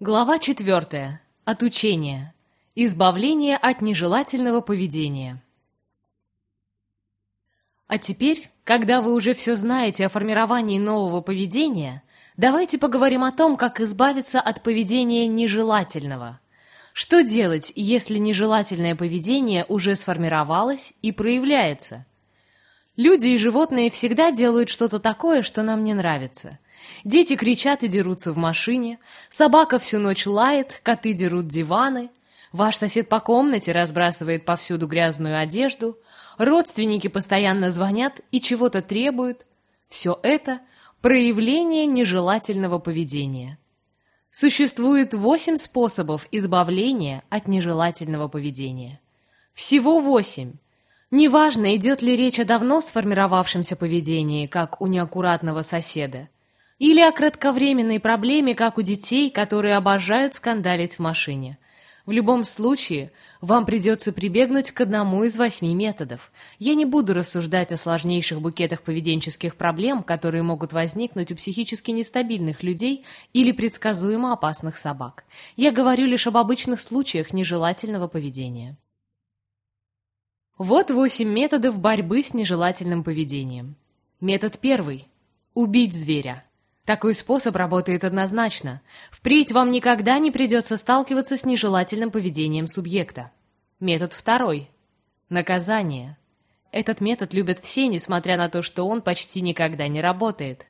Глава четвертая. Отучение. Избавление от нежелательного поведения. А теперь, когда вы уже все знаете о формировании нового поведения, давайте поговорим о том, как избавиться от поведения нежелательного. Что делать, если нежелательное поведение уже сформировалось и проявляется? Люди и животные всегда делают что-то такое, что нам не нравится – Дети кричат и дерутся в машине, собака всю ночь лает, коты дерут диваны, ваш сосед по комнате разбрасывает повсюду грязную одежду, родственники постоянно звонят и чего-то требуют. Все это – проявление нежелательного поведения. Существует восемь способов избавления от нежелательного поведения. Всего восемь. Неважно, идет ли речь о давно сформировавшемся поведении, как у неаккуратного соседа, или о кратковременной проблеме, как у детей, которые обожают скандалить в машине. В любом случае, вам придется прибегнуть к одному из восьми методов. Я не буду рассуждать о сложнейших букетах поведенческих проблем, которые могут возникнуть у психически нестабильных людей или предсказуемо опасных собак. Я говорю лишь об обычных случаях нежелательного поведения. Вот восемь методов борьбы с нежелательным поведением. Метод первый. Убить зверя. Такой способ работает однозначно. Впредь вам никогда не придется сталкиваться с нежелательным поведением субъекта. Метод второй. Наказание. Этот метод любят все, несмотря на то, что он почти никогда не работает.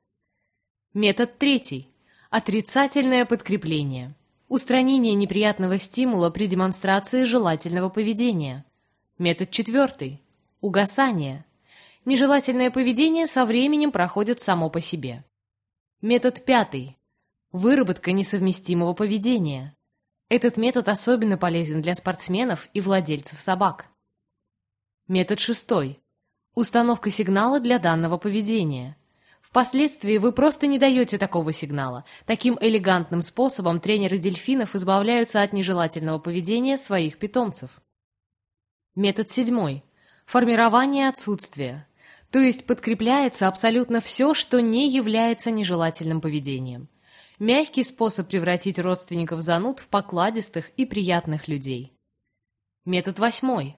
Метод третий. Отрицательное подкрепление. Устранение неприятного стимула при демонстрации желательного поведения. Метод четвертый. Угасание. Нежелательное поведение со временем проходит само по себе. Метод пятый. Выработка несовместимого поведения. Этот метод особенно полезен для спортсменов и владельцев собак. Метод шестой. Установка сигнала для данного поведения. Впоследствии вы просто не даете такого сигнала. Таким элегантным способом тренеры дельфинов избавляются от нежелательного поведения своих питомцев. Метод седьмой. Формирование отсутствия то есть подкрепляется абсолютно все, что не является нежелательным поведением. Мягкий способ превратить родственников зануд в покладистых и приятных людей. Метод восьмой.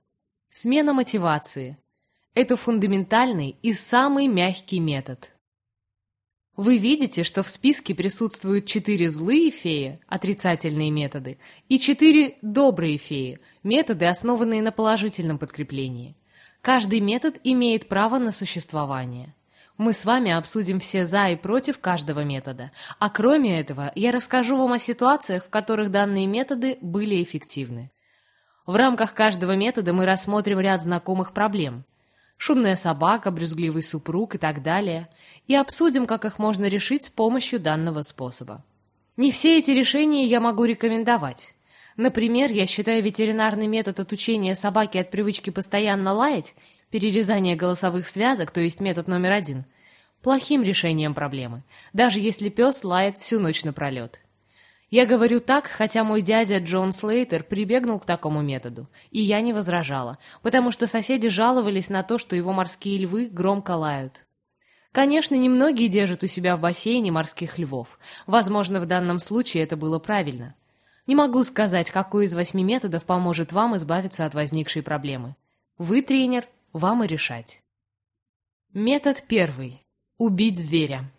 Смена мотивации. Это фундаментальный и самый мягкий метод. Вы видите, что в списке присутствуют четыре злые феи, отрицательные методы, и четыре добрые феи, методы, основанные на положительном подкреплении. Каждый метод имеет право на существование. Мы с вами обсудим все «за» и «против» каждого метода, а кроме этого я расскажу вам о ситуациях, в которых данные методы были эффективны. В рамках каждого метода мы рассмотрим ряд знакомых проблем – шумная собака, брюзгливый супруг и так далее, и обсудим, как их можно решить с помощью данного способа. Не все эти решения я могу рекомендовать. Например, я считаю ветеринарный метод отучения собаки от привычки постоянно лаять, перерезание голосовых связок, то есть метод номер один, плохим решением проблемы, даже если пес лает всю ночь напролет. Я говорю так, хотя мой дядя Джон Слейтер прибегнул к такому методу, и я не возражала, потому что соседи жаловались на то, что его морские львы громко лают. Конечно, немногие держат у себя в бассейне морских львов. Возможно, в данном случае это было правильно. Не могу сказать, какой из восьми методов поможет вам избавиться от возникшей проблемы. Вы тренер, вам и решать. Метод первый. Убить зверя.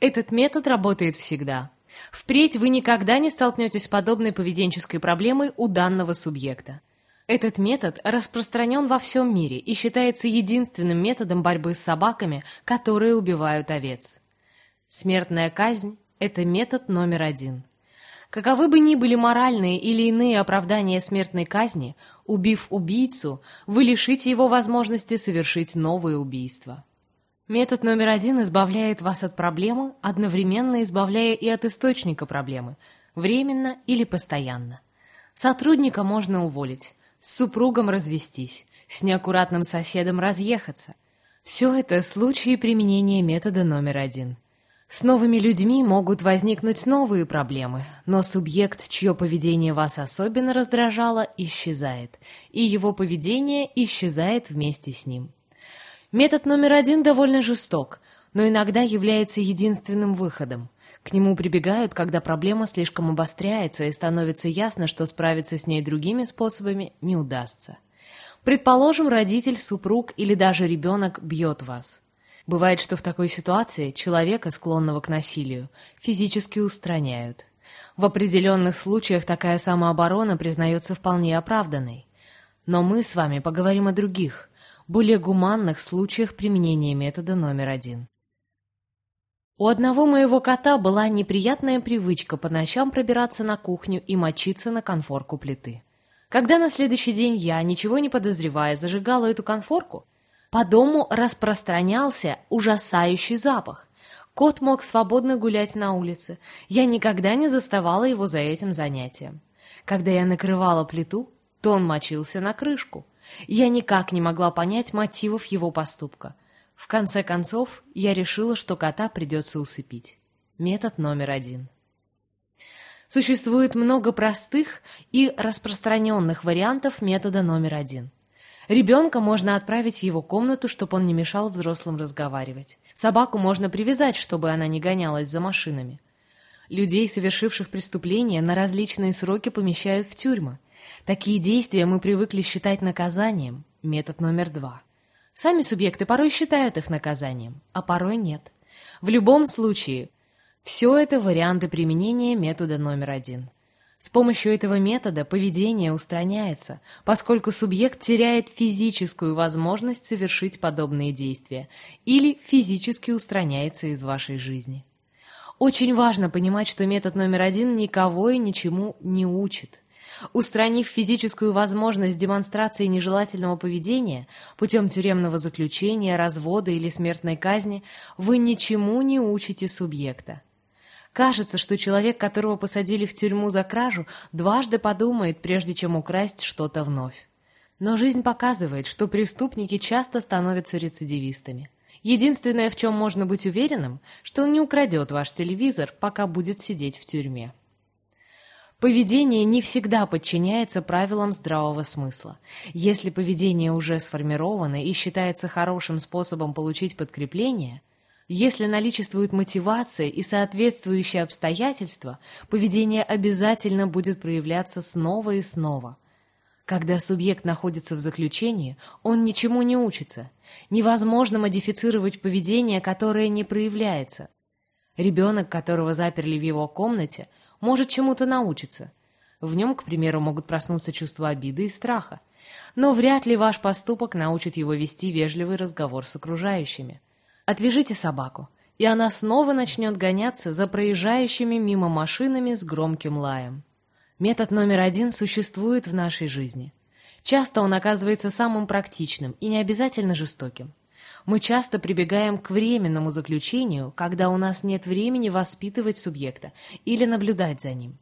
Этот метод работает всегда. Впредь вы никогда не столкнетесь с подобной поведенческой проблемой у данного субъекта. Этот метод распространен во всем мире и считается единственным методом борьбы с собаками, которые убивают овец. Смертная казнь – это метод номер один – Каковы бы ни были моральные или иные оправдания смертной казни, убив убийцу, вы лишите его возможности совершить новое убийство. Метод номер один избавляет вас от проблемы, одновременно избавляя и от источника проблемы, временно или постоянно. Сотрудника можно уволить, с супругом развестись, с неаккуратным соседом разъехаться. Все это случаи применения метода номер один – с новыми людьми могут возникнуть новые проблемы, но субъект, чье поведение вас особенно раздражало, исчезает, и его поведение исчезает вместе с ним. Метод номер один довольно жесток, но иногда является единственным выходом. К нему прибегают, когда проблема слишком обостряется и становится ясно, что справиться с ней другими способами не удастся. Предположим, родитель, супруг или даже ребенок бьет вас. Бывает, что в такой ситуации человека, склонного к насилию, физически устраняют. В определенных случаях такая самооборона признается вполне оправданной. Но мы с вами поговорим о других, более гуманных случаях применения метода номер один. У одного моего кота была неприятная привычка по ночам пробираться на кухню и мочиться на конфорку плиты. Когда на следующий день я, ничего не подозревая, зажигала эту конфорку, по дому распространялся ужасающий запах. Кот мог свободно гулять на улице. Я никогда не заставала его за этим занятием. Когда я накрывала плиту, то он мочился на крышку. Я никак не могла понять мотивов его поступка. В конце концов, я решила, что кота придется усыпить. Метод номер один. Существует много простых и распространенных вариантов метода номер один. Ребенка можно отправить в его комнату, чтобы он не мешал взрослым разговаривать. Собаку можно привязать, чтобы она не гонялась за машинами. Людей, совершивших преступления, на различные сроки помещают в тюрьмы. Такие действия мы привыкли считать наказанием. Метод номер два. Сами субъекты порой считают их наказанием, а порой нет. В любом случае, все это варианты применения метода номер один. С помощью этого метода поведение устраняется, поскольку субъект теряет физическую возможность совершить подобные действия или физически устраняется из вашей жизни. Очень важно понимать, что метод номер один никого и ничему не учит. Устранив физическую возможность демонстрации нежелательного поведения путем тюремного заключения, развода или смертной казни, вы ничему не учите субъекта. Кажется, что человек, которого посадили в тюрьму за кражу, дважды подумает, прежде чем украсть что-то вновь. Но жизнь показывает, что преступники часто становятся рецидивистами. Единственное, в чем можно быть уверенным, что он не украдет ваш телевизор, пока будет сидеть в тюрьме. Поведение не всегда подчиняется правилам здравого смысла. Если поведение уже сформировано и считается хорошим способом получить подкрепление – если наличествует мотивация и соответствующие обстоятельства, поведение обязательно будет проявляться снова и снова. Когда субъект находится в заключении, он ничему не учится. Невозможно модифицировать поведение, которое не проявляется. Ребенок, которого заперли в его комнате, может чему-то научиться. В нем, к примеру, могут проснуться чувства обиды и страха. Но вряд ли ваш поступок научит его вести вежливый разговор с окружающими. Отвяжите собаку, и она снова начнет гоняться за проезжающими мимо машинами с громким лаем. Метод номер один существует в нашей жизни. Часто он оказывается самым практичным и не обязательно жестоким. Мы часто прибегаем к временному заключению, когда у нас нет времени воспитывать субъекта или наблюдать за ним.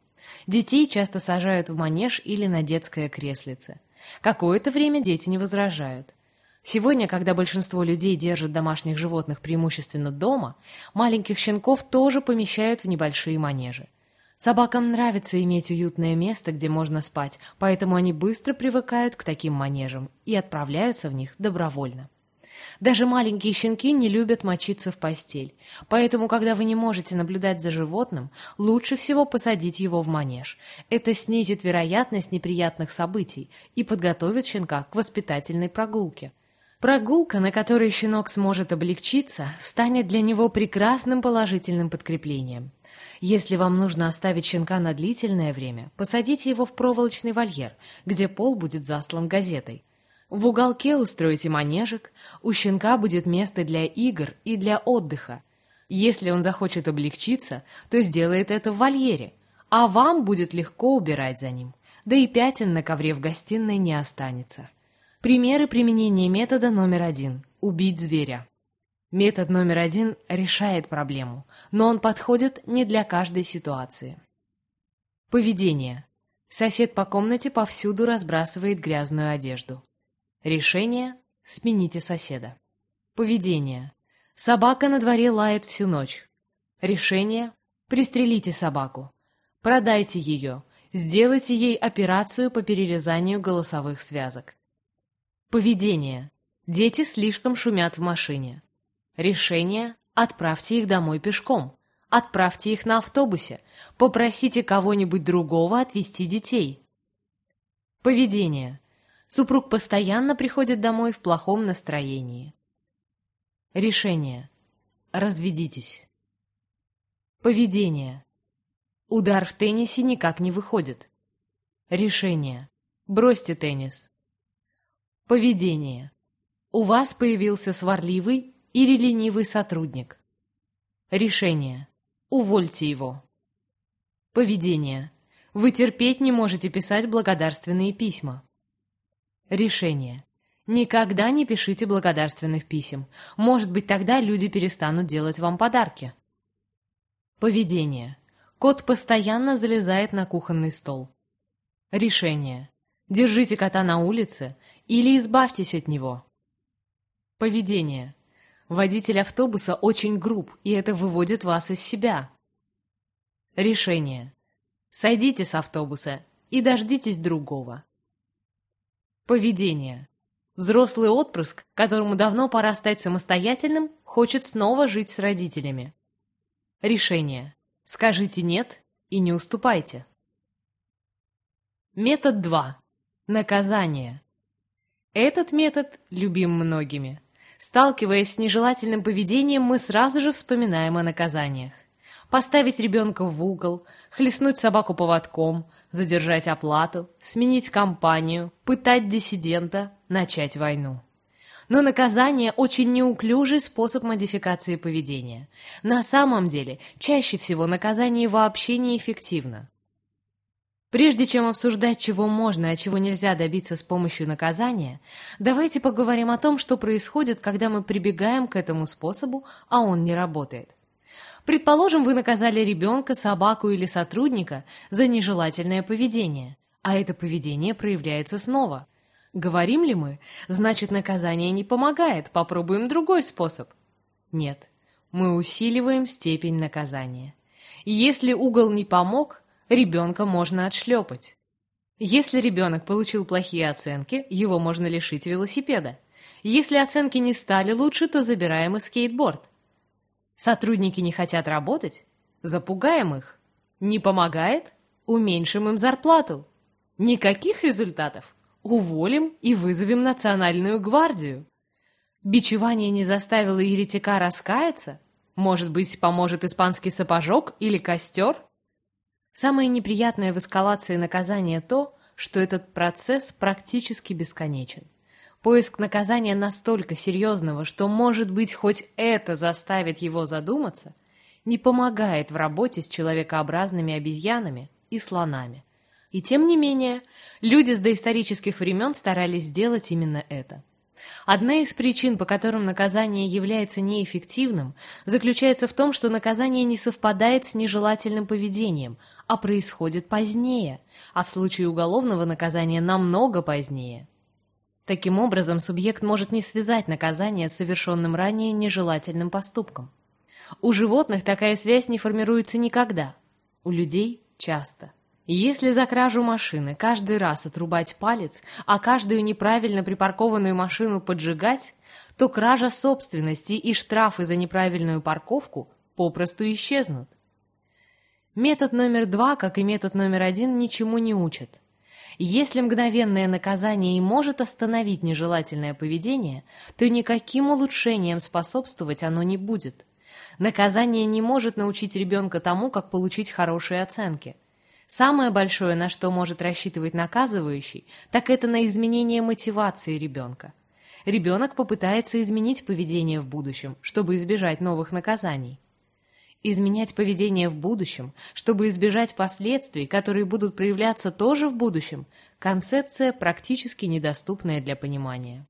Детей часто сажают в манеж или на детское креслице. Какое-то время дети не возражают. Сегодня, когда большинство людей держат домашних животных преимущественно дома, маленьких щенков тоже помещают в небольшие манежи. Собакам нравится иметь уютное место, где можно спать, поэтому они быстро привыкают к таким манежам и отправляются в них добровольно. Даже маленькие щенки не любят мочиться в постель, поэтому, когда вы не можете наблюдать за животным, лучше всего посадить его в манеж. Это снизит вероятность неприятных событий и подготовит щенка к воспитательной прогулке. Прогулка, на которой щенок сможет облегчиться, станет для него прекрасным положительным подкреплением. Если вам нужно оставить щенка на длительное время, посадите его в проволочный вольер, где пол будет заслан газетой. В уголке устройте манежик, у щенка будет место для игр и для отдыха. Если он захочет облегчиться, то сделает это в вольере, а вам будет легко убирать за ним, да и пятен на ковре в гостиной не останется. Примеры применения метода номер один – убить зверя. Метод номер один решает проблему, но он подходит не для каждой ситуации. Поведение. Сосед по комнате повсюду разбрасывает грязную одежду. Решение – смените соседа. Поведение. Собака на дворе лает всю ночь. Решение – пристрелите собаку. Продайте ее, сделайте ей операцию по перерезанию голосовых связок. Поведение. Дети слишком шумят в машине. Решение – отправьте их домой пешком. Отправьте их на автобусе. Попросите кого-нибудь другого отвезти детей. Поведение. Супруг постоянно приходит домой в плохом настроении. Решение. Разведитесь. Поведение. Удар в теннисе никак не выходит. Решение. Бросьте теннис. Поведение. У вас появился сварливый или ленивый сотрудник. Решение. Увольте его. Поведение. Вы терпеть не можете писать благодарственные письма. Решение. Никогда не пишите благодарственных писем. Может быть, тогда люди перестанут делать вам подарки. Поведение. Кот постоянно залезает на кухонный стол. Решение. Держите кота на улице или избавьтесь от него. Поведение. Водитель автобуса очень груб, и это выводит вас из себя. Решение. Сойдите с автобуса и дождитесь другого. Поведение. Взрослый отпрыск, которому давно пора стать самостоятельным, хочет снова жить с родителями. Решение. Скажите «нет» и не уступайте. Метод 2. Наказание. Этот метод любим многими. Сталкиваясь с нежелательным поведением, мы сразу же вспоминаем о наказаниях. Поставить ребенка в угол, хлестнуть собаку поводком, задержать оплату, сменить компанию, пытать диссидента, начать войну. Но наказание – очень неуклюжий способ модификации поведения. На самом деле, чаще всего наказание вообще неэффективно. Прежде чем обсуждать, чего можно, а чего нельзя добиться с помощью наказания, давайте поговорим о том, что происходит, когда мы прибегаем к этому способу, а он не работает. Предположим, вы наказали ребенка, собаку или сотрудника за нежелательное поведение, а это поведение проявляется снова. Говорим ли мы, значит наказание не помогает, попробуем другой способ? Нет, мы усиливаем степень наказания. Если угол не помог, ребенка можно отшлепать. Если ребенок получил плохие оценки, его можно лишить велосипеда. Если оценки не стали лучше, то забираем и скейтборд. Сотрудники не хотят работать? Запугаем их. Не помогает? Уменьшим им зарплату. Никаких результатов? Уволим и вызовем национальную гвардию. Бичевание не заставило еретика раскаяться? Может быть, поможет испанский сапожок или костер? Самое неприятное в эскалации наказания то, что этот процесс практически бесконечен. Поиск наказания настолько серьезного, что, может быть, хоть это заставит его задуматься, не помогает в работе с человекообразными обезьянами и слонами. И тем не менее, люди с доисторических времен старались сделать именно это – Одна из причин, по которым наказание является неэффективным, заключается в том, что наказание не совпадает с нежелательным поведением, а происходит позднее, а в случае уголовного наказания намного позднее. Таким образом, субъект может не связать наказание с совершенным ранее нежелательным поступком. У животных такая связь не формируется никогда, у людей – часто. Если за кражу машины каждый раз отрубать палец, а каждую неправильно припаркованную машину поджигать, то кража собственности и штрафы за неправильную парковку попросту исчезнут. Метод номер два, как и метод номер один, ничему не учат. Если мгновенное наказание и может остановить нежелательное поведение, то никаким улучшением способствовать оно не будет. Наказание не может научить ребенка тому, как получить хорошие оценки – Самое большое, на что может рассчитывать наказывающий, так это на изменение мотивации ребенка. Ребенок попытается изменить поведение в будущем, чтобы избежать новых наказаний. Изменять поведение в будущем, чтобы избежать последствий, которые будут проявляться тоже в будущем, концепция практически недоступная для понимания.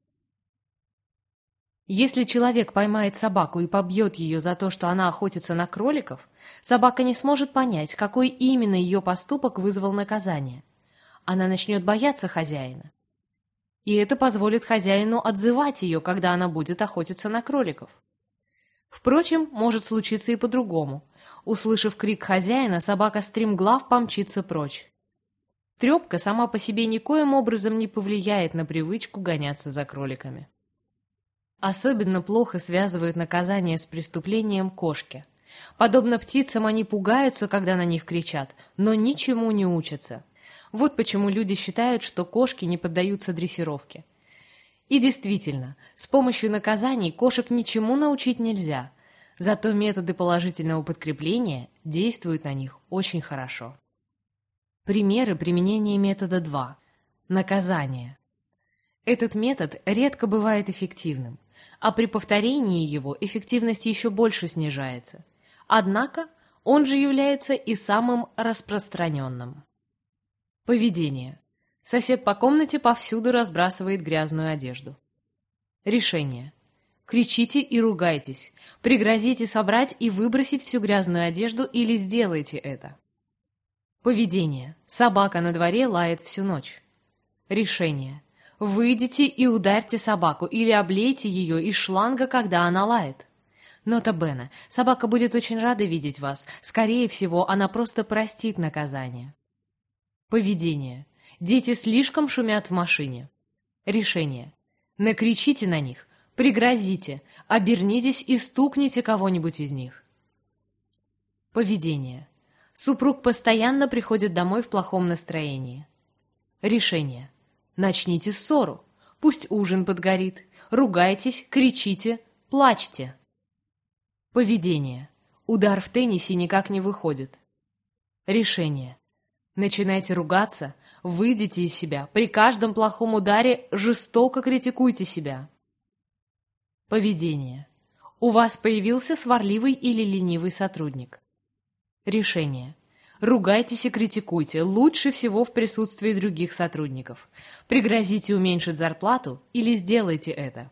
Если человек поймает собаку и побьет ее за то, что она охотится на кроликов, собака не сможет понять, какой именно ее поступок вызвал наказание. Она начнет бояться хозяина. И это позволит хозяину отзывать ее, когда она будет охотиться на кроликов. Впрочем, может случиться и по-другому. Услышав крик хозяина, собака стремглав помчится прочь. Трепка сама по себе никоим образом не повлияет на привычку гоняться за кроликами. Особенно плохо связывают наказание с преступлением кошки. Подобно птицам, они пугаются, когда на них кричат, но ничему не учатся. Вот почему люди считают, что кошки не поддаются дрессировке. И действительно, с помощью наказаний кошек ничему научить нельзя, зато методы положительного подкрепления действуют на них очень хорошо. Примеры применения метода 2. Наказание. Этот метод редко бывает эффективным, а при повторении его эффективность еще больше снижается. Однако он же является и самым распространенным. Поведение. Сосед по комнате повсюду разбрасывает грязную одежду. Решение. Кричите и ругайтесь. Пригрозите собрать и выбросить всю грязную одежду или сделайте это. Поведение. Собака на дворе лает всю ночь. Решение. Выйдите и ударьте собаку или облейте ее из шланга, когда она лает. Нота Бена. Собака будет очень рада видеть вас. Скорее всего, она просто простит наказание. Поведение. Дети слишком шумят в машине. Решение. Накричите на них, пригрозите, обернитесь и стукните кого-нибудь из них. Поведение. Супруг постоянно приходит домой в плохом настроении. Решение. Начните ссору. Пусть ужин подгорит. Ругайтесь, кричите, плачьте. Поведение. Удар в теннисе никак не выходит. Решение. Начинайте ругаться, Выйдите из себя. При каждом плохом ударе жестоко критикуйте себя. Поведение. У вас появился сварливый или ленивый сотрудник. Решение. Ругайтесь и критикуйте, лучше всего в присутствии других сотрудников. Пригрозите уменьшить зарплату или сделайте это.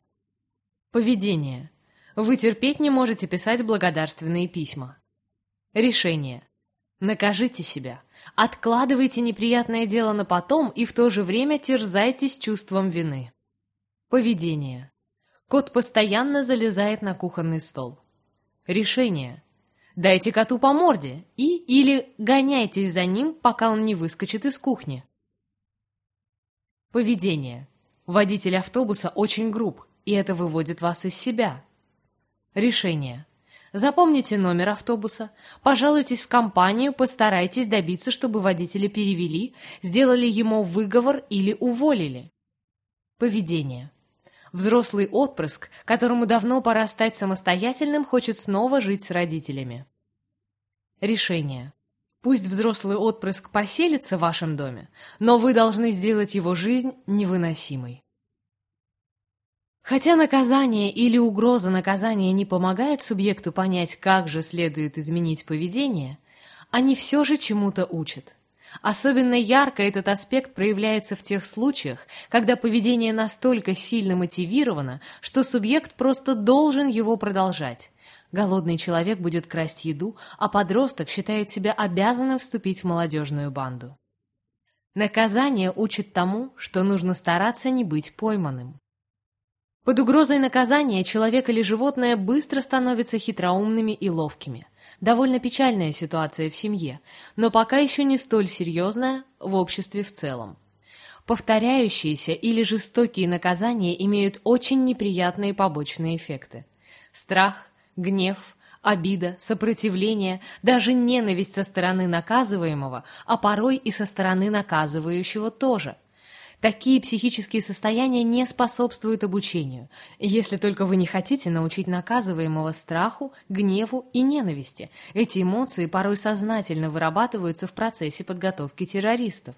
Поведение. Вы терпеть не можете писать благодарственные письма. Решение. Накажите себя. Откладывайте неприятное дело на потом и в то же время терзайтесь чувством вины. Поведение. Кот постоянно залезает на кухонный стол. Решение. Дайте коту по морде и или гоняйтесь за ним, пока он не выскочит из кухни. Поведение. Водитель автобуса очень груб, и это выводит вас из себя. Решение. Запомните номер автобуса, пожалуйтесь в компанию, постарайтесь добиться, чтобы водителя перевели, сделали ему выговор или уволили. Поведение. Взрослый отпрыск, которому давно пора стать самостоятельным, хочет снова жить с родителями. Решение. Пусть взрослый отпрыск поселится в вашем доме, но вы должны сделать его жизнь невыносимой. Хотя наказание или угроза наказания не помогает субъекту понять, как же следует изменить поведение, они все же чему-то учат. Особенно ярко этот аспект проявляется в тех случаях, когда поведение настолько сильно мотивировано, что субъект просто должен его продолжать. Голодный человек будет красть еду, а подросток считает себя обязанным вступить в молодежную банду. Наказание учит тому, что нужно стараться не быть пойманным. Под угрозой наказания человек или животное быстро становятся хитроумными и ловкими. Довольно печальная ситуация в семье, но пока еще не столь серьезная в обществе в целом. Повторяющиеся или жестокие наказания имеют очень неприятные побочные эффекты. Страх, гнев, обида, сопротивление, даже ненависть со стороны наказываемого, а порой и со стороны наказывающего тоже – Такие психические состояния не способствуют обучению, если только вы не хотите научить наказываемого страху, гневу и ненависти. Эти эмоции порой сознательно вырабатываются в процессе подготовки террористов.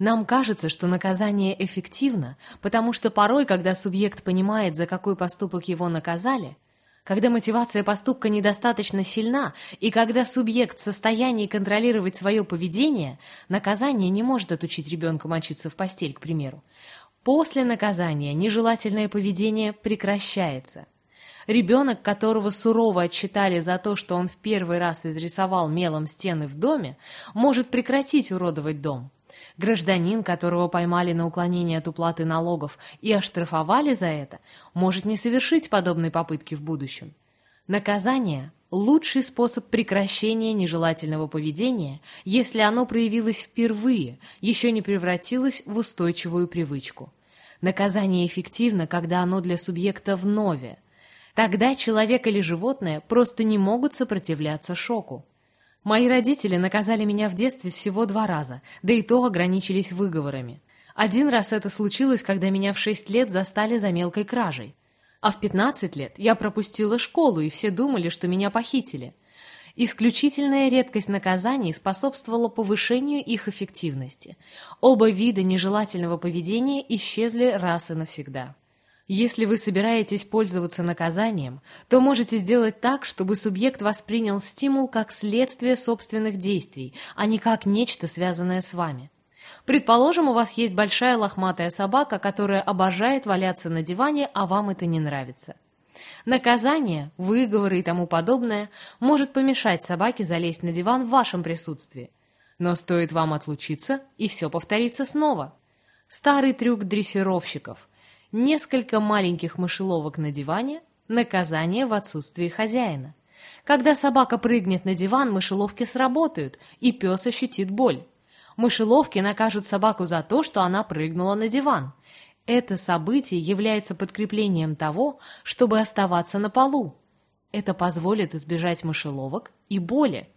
Нам кажется, что наказание эффективно, потому что порой, когда субъект понимает, за какой поступок его наказали – когда мотивация поступка недостаточно сильна и когда субъект в состоянии контролировать свое поведение, наказание не может отучить ребенка мочиться в постель, к примеру. После наказания нежелательное поведение прекращается. Ребенок, которого сурово отчитали за то, что он в первый раз изрисовал мелом стены в доме, может прекратить уродовать дом. Гражданин, которого поймали на уклонение от уплаты налогов и оштрафовали за это, может не совершить подобной попытки в будущем. Наказание – лучший способ прекращения нежелательного поведения, если оно проявилось впервые, еще не превратилось в устойчивую привычку. Наказание эффективно, когда оно для субъекта вновь. Тогда человек или животное просто не могут сопротивляться шоку. Мои родители наказали меня в детстве всего два раза, да и то ограничились выговорами. Один раз это случилось, когда меня в шесть лет застали за мелкой кражей. А в пятнадцать лет я пропустила школу, и все думали, что меня похитили. Исключительная редкость наказаний способствовала повышению их эффективности. Оба вида нежелательного поведения исчезли раз и навсегда. Если вы собираетесь пользоваться наказанием, то можете сделать так, чтобы субъект воспринял стимул как следствие собственных действий, а не как нечто, связанное с вами. Предположим, у вас есть большая лохматая собака, которая обожает валяться на диване, а вам это не нравится. Наказание, выговоры и тому подобное может помешать собаке залезть на диван в вашем присутствии. Но стоит вам отлучиться, и все повторится снова. Старый трюк дрессировщиков – несколько маленьких мышеловок на диване, наказание в отсутствии хозяина. Когда собака прыгнет на диван, мышеловки сработают, и пес ощутит боль. Мышеловки накажут собаку за то, что она прыгнула на диван. Это событие является подкреплением того, чтобы оставаться на полу. Это позволит избежать мышеловок и боли.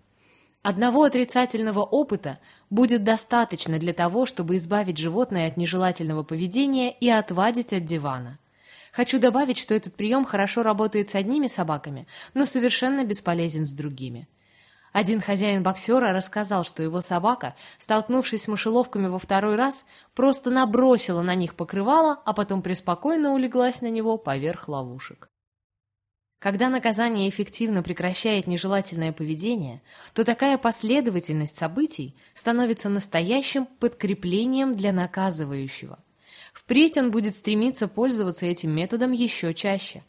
Одного отрицательного опыта будет достаточно для того, чтобы избавить животное от нежелательного поведения и отвадить от дивана. Хочу добавить, что этот прием хорошо работает с одними собаками, но совершенно бесполезен с другими. Один хозяин боксера рассказал, что его собака, столкнувшись с мышеловками во второй раз, просто набросила на них покрывало, а потом преспокойно улеглась на него поверх ловушек. Когда наказание эффективно прекращает нежелательное поведение, то такая последовательность событий становится настоящим подкреплением для наказывающего. Впредь он будет стремиться пользоваться этим методом еще чаще.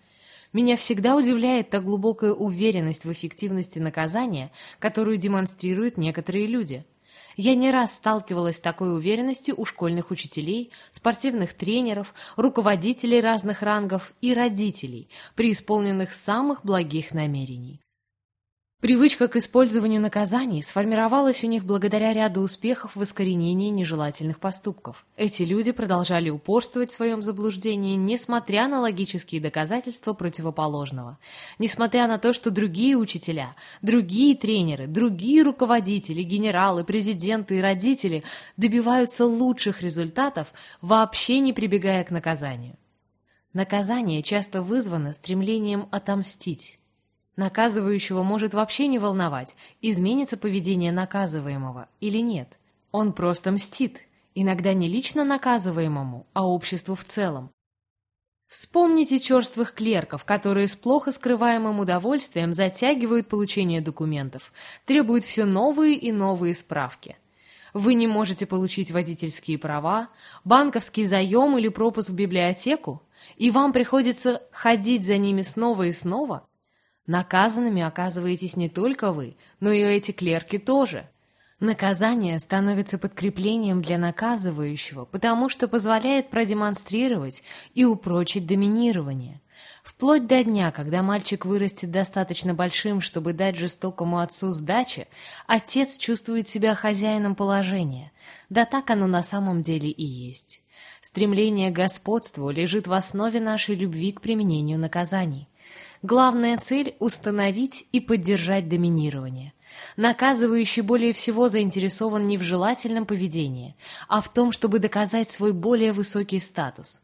Меня всегда удивляет та глубокая уверенность в эффективности наказания, которую демонстрируют некоторые люди – я не раз сталкивалась с такой уверенностью у школьных учителей, спортивных тренеров, руководителей разных рангов и родителей, преисполненных самых благих намерений. Привычка к использованию наказаний сформировалась у них благодаря ряду успехов в искоренении нежелательных поступков. Эти люди продолжали упорствовать в своем заблуждении, несмотря на логические доказательства противоположного. Несмотря на то, что другие учителя, другие тренеры, другие руководители, генералы, президенты и родители добиваются лучших результатов, вообще не прибегая к наказанию. Наказание часто вызвано стремлением отомстить. Наказывающего может вообще не волновать, изменится поведение наказываемого или нет. Он просто мстит, иногда не лично наказываемому, а обществу в целом. Вспомните черствых клерков, которые с плохо скрываемым удовольствием затягивают получение документов, требуют все новые и новые справки. Вы не можете получить водительские права, банковский заем или пропуск в библиотеку, и вам приходится ходить за ними снова и снова – Наказанными оказываетесь не только вы, но и эти клерки тоже. Наказание становится подкреплением для наказывающего, потому что позволяет продемонстрировать и упрочить доминирование. Вплоть до дня, когда мальчик вырастет достаточно большим, чтобы дать жестокому отцу сдачи, отец чувствует себя хозяином положения. Да так оно на самом деле и есть. Стремление к господству лежит в основе нашей любви к применению наказаний. Главная цель – установить и поддержать доминирование. Наказывающий более всего заинтересован не в желательном поведении, а в том, чтобы доказать свой более высокий статус.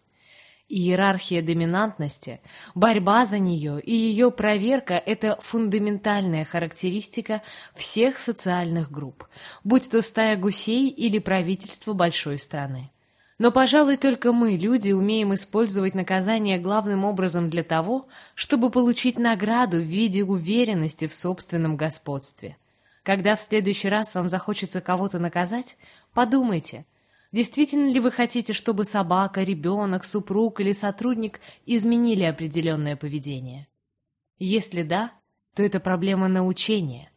Иерархия доминантности, борьба за нее и ее проверка – это фундаментальная характеристика всех социальных групп, будь то стая гусей или правительство большой страны. Но, пожалуй, только мы, люди, умеем использовать наказание главным образом для того, чтобы получить награду в виде уверенности в собственном господстве. Когда в следующий раз вам захочется кого-то наказать, подумайте, действительно ли вы хотите, чтобы собака, ребенок, супруг или сотрудник изменили определенное поведение. Если да, то это проблема научения,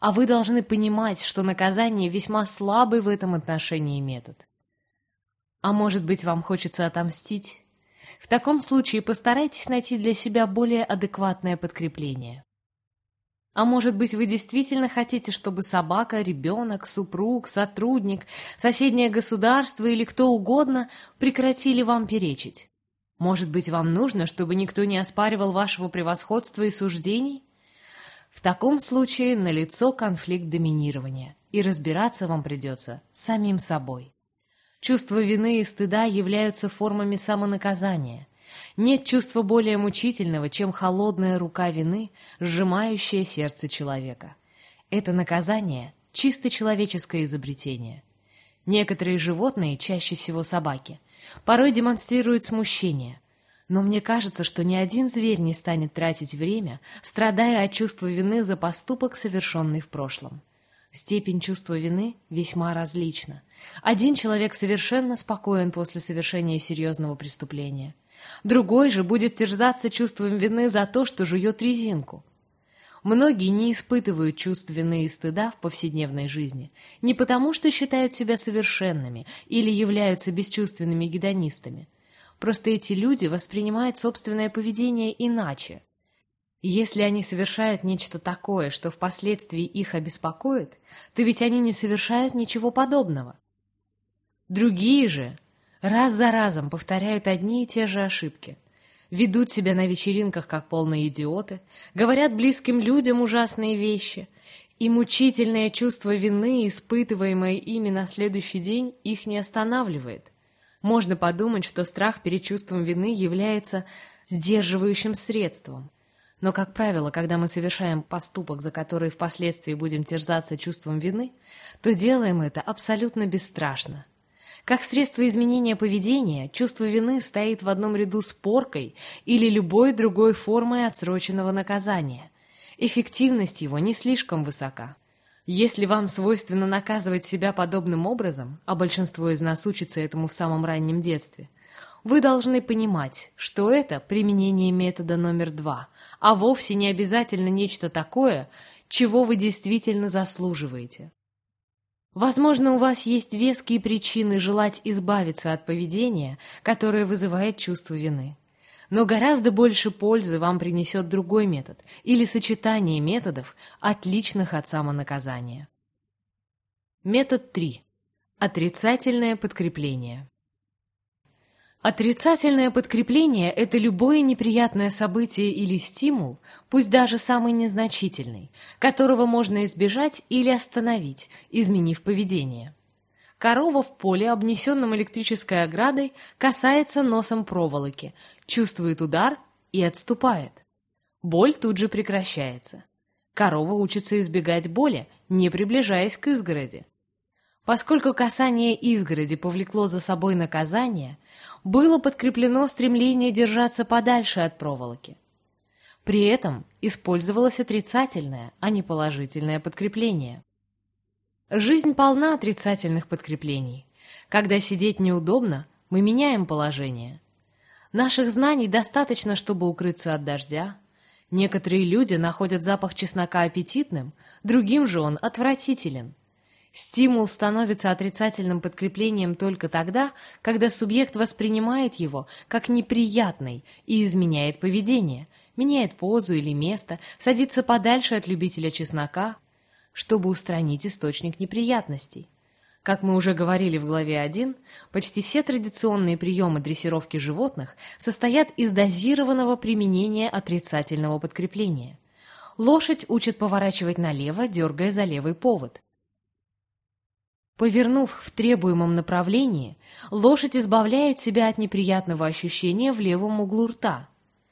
а вы должны понимать, что наказание весьма слабый в этом отношении метод. А может быть, вам хочется отомстить? В таком случае постарайтесь найти для себя более адекватное подкрепление. А может быть, вы действительно хотите, чтобы собака, ребенок, супруг, сотрудник, соседнее государство или кто угодно прекратили вам перечить? Может быть, вам нужно, чтобы никто не оспаривал вашего превосходства и суждений? В таком случае налицо конфликт доминирования, и разбираться вам придется самим собой. Чувство вины и стыда являются формами самонаказания. Нет чувства более мучительного, чем холодная рука вины, сжимающая сердце человека. Это наказание – чисто человеческое изобретение. Некоторые животные, чаще всего собаки, порой демонстрируют смущение. Но мне кажется, что ни один зверь не станет тратить время, страдая от чувства вины за поступок, совершенный в прошлом. Степень чувства вины весьма различна. Один человек совершенно спокоен после совершения серьезного преступления. Другой же будет терзаться чувством вины за то, что жует резинку. Многие не испытывают чувств вины и стыда в повседневной жизни не потому, что считают себя совершенными или являются бесчувственными гедонистами. Просто эти люди воспринимают собственное поведение иначе. Если они совершают нечто такое, что впоследствии их обеспокоит, то ведь они не совершают ничего подобного. Другие же раз за разом повторяют одни и те же ошибки – ведут себя на вечеринках как полные идиоты, говорят близким людям ужасные вещи, и мучительное чувство вины, испытываемое ими на следующий день, их не останавливает. Можно подумать, что страх перед чувством вины является сдерживающим средством. Но, как правило, когда мы совершаем поступок, за который впоследствии будем терзаться чувством вины, то делаем это абсолютно бесстрашно. Как средство изменения поведения, чувство вины стоит в одном ряду с поркой или любой другой формой отсроченного наказания. Эффективность его не слишком высока. Если вам свойственно наказывать себя подобным образом, а большинство из нас учится этому в самом раннем детстве, вы должны понимать, что это применение метода номер два, а вовсе не обязательно нечто такое, чего вы действительно заслуживаете. Возможно, у вас есть веские причины желать избавиться от поведения, которое вызывает чувство вины. Но гораздо больше пользы вам принесет другой метод или сочетание методов, отличных от самонаказания. Метод 3. Отрицательное подкрепление. Отрицательное подкрепление – это любое неприятное событие или стимул, пусть даже самый незначительный, которого можно избежать или остановить, изменив поведение. Корова в поле, обнесенном электрической оградой, касается носом проволоки, чувствует удар и отступает. Боль тут же прекращается. Корова учится избегать боли, не приближаясь к изгороди. Поскольку касание изгороди повлекло за собой наказание, было подкреплено стремление держаться подальше от проволоки. При этом использовалось отрицательное, а не положительное подкрепление. Жизнь полна отрицательных подкреплений. Когда сидеть неудобно, мы меняем положение. Наших знаний достаточно, чтобы укрыться от дождя. Некоторые люди находят запах чеснока аппетитным, другим же он отвратителен. Стимул становится отрицательным подкреплением только тогда, когда субъект воспринимает его как неприятный и изменяет поведение, меняет позу или место, садится подальше от любителя чеснока, чтобы устранить источник неприятностей. Как мы уже говорили в главе 1, почти все традиционные приемы дрессировки животных состоят из дозированного применения отрицательного подкрепления. Лошадь учат поворачивать налево, дергая за левый повод. Повернув в требуемом направлении, лошадь избавляет себя от неприятного ощущения в левом углу рта.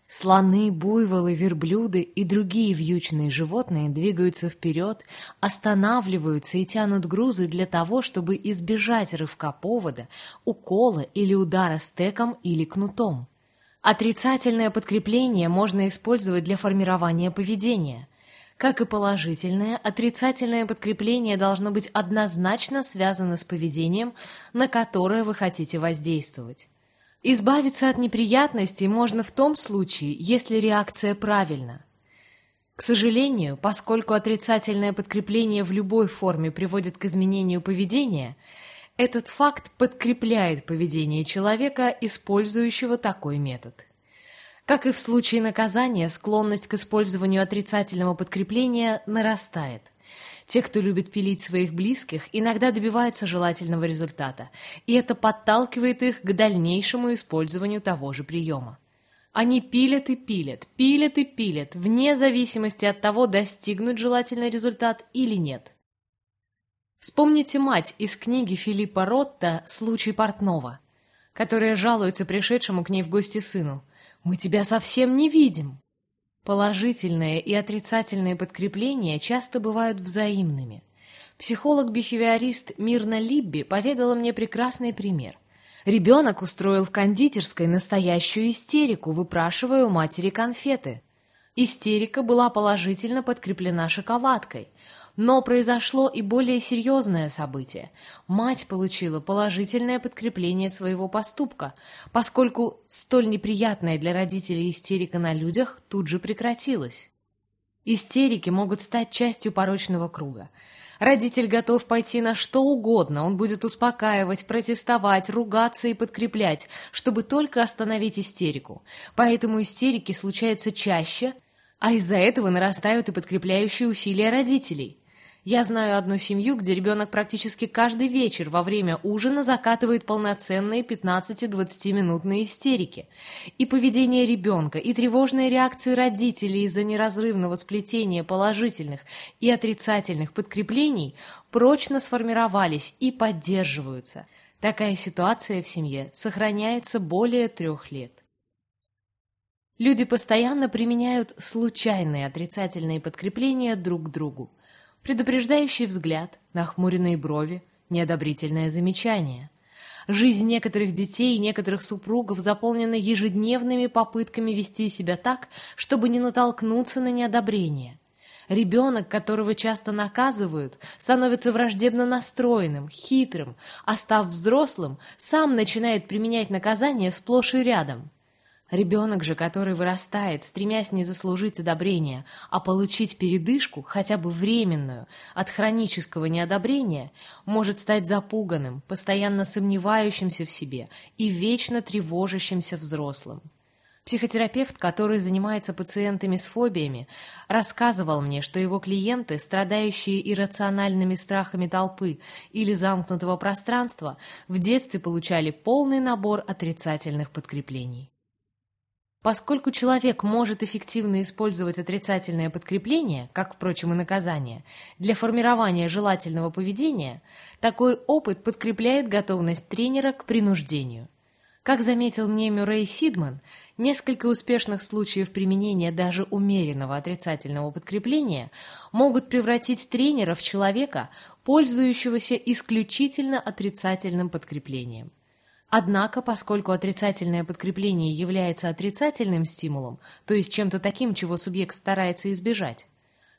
Слоны, буйволы, верблюды и другие вьючные животные двигаются вперед, останавливаются и тянут грузы для того, чтобы избежать рывка повода, укола или удара стеком или кнутом. Отрицательное подкрепление можно использовать для формирования поведения – как и положительное, отрицательное подкрепление должно быть однозначно связано с поведением, на которое вы хотите воздействовать. Избавиться от неприятностей можно в том случае, если реакция правильна. К сожалению, поскольку отрицательное подкрепление в любой форме приводит к изменению поведения, этот факт подкрепляет поведение человека, использующего такой метод. Как и в случае наказания, склонность к использованию отрицательного подкрепления нарастает. Те, кто любит пилить своих близких, иногда добиваются желательного результата, и это подталкивает их к дальнейшему использованию того же приема. Они пилят и пилят, пилят и пилят, вне зависимости от того, достигнут желательный результат или нет. Вспомните мать из книги Филиппа Ротта «Случай портного», которая жалуется пришедшему к ней в гости сыну. «Мы тебя совсем не видим!» Положительные и отрицательные подкрепления часто бывают взаимными. Психолог-бихевиорист Мирна Либби поведала мне прекрасный пример. Ребенок устроил в кондитерской настоящую истерику, выпрашивая у матери конфеты. Истерика была положительно подкреплена шоколадкой. Но произошло и более серьезное событие. Мать получила положительное подкрепление своего поступка, поскольку столь неприятная для родителей истерика на людях тут же прекратилась. Истерики могут стать частью порочного круга. Родитель готов пойти на что угодно, он будет успокаивать, протестовать, ругаться и подкреплять, чтобы только остановить истерику. Поэтому истерики случаются чаще, а из-за этого нарастают и подкрепляющие усилия родителей. Я знаю одну семью, где ребенок практически каждый вечер во время ужина закатывает полноценные 15-20-минутные истерики. И поведение ребенка, и тревожные реакции родителей из-за неразрывного сплетения положительных и отрицательных подкреплений прочно сформировались и поддерживаются. Такая ситуация в семье сохраняется более трех лет. Люди постоянно применяют случайные отрицательные подкрепления друг к другу предупреждающий взгляд, нахмуренные брови, неодобрительное замечание. Жизнь некоторых детей и некоторых супругов заполнена ежедневными попытками вести себя так, чтобы не натолкнуться на неодобрение. Ребенок, которого часто наказывают, становится враждебно настроенным, хитрым, а став взрослым, сам начинает применять наказание сплошь и рядом. Ребенок же, который вырастает, стремясь не заслужить одобрения, а получить передышку, хотя бы временную, от хронического неодобрения, может стать запуганным, постоянно сомневающимся в себе и вечно тревожащимся взрослым. Психотерапевт, который занимается пациентами с фобиями, рассказывал мне, что его клиенты, страдающие иррациональными страхами толпы или замкнутого пространства, в детстве получали полный набор отрицательных подкреплений. Поскольку человек может эффективно использовать отрицательное подкрепление, как, впрочем, и наказание, для формирования желательного поведения, такой опыт подкрепляет готовность тренера к принуждению. Как заметил мне Мюррей Сидман, несколько успешных случаев применения даже умеренного отрицательного подкрепления могут превратить тренера в человека, пользующегося исключительно отрицательным подкреплением. Однако, поскольку отрицательное подкрепление является отрицательным стимулом, то есть чем-то таким, чего субъект старается избежать,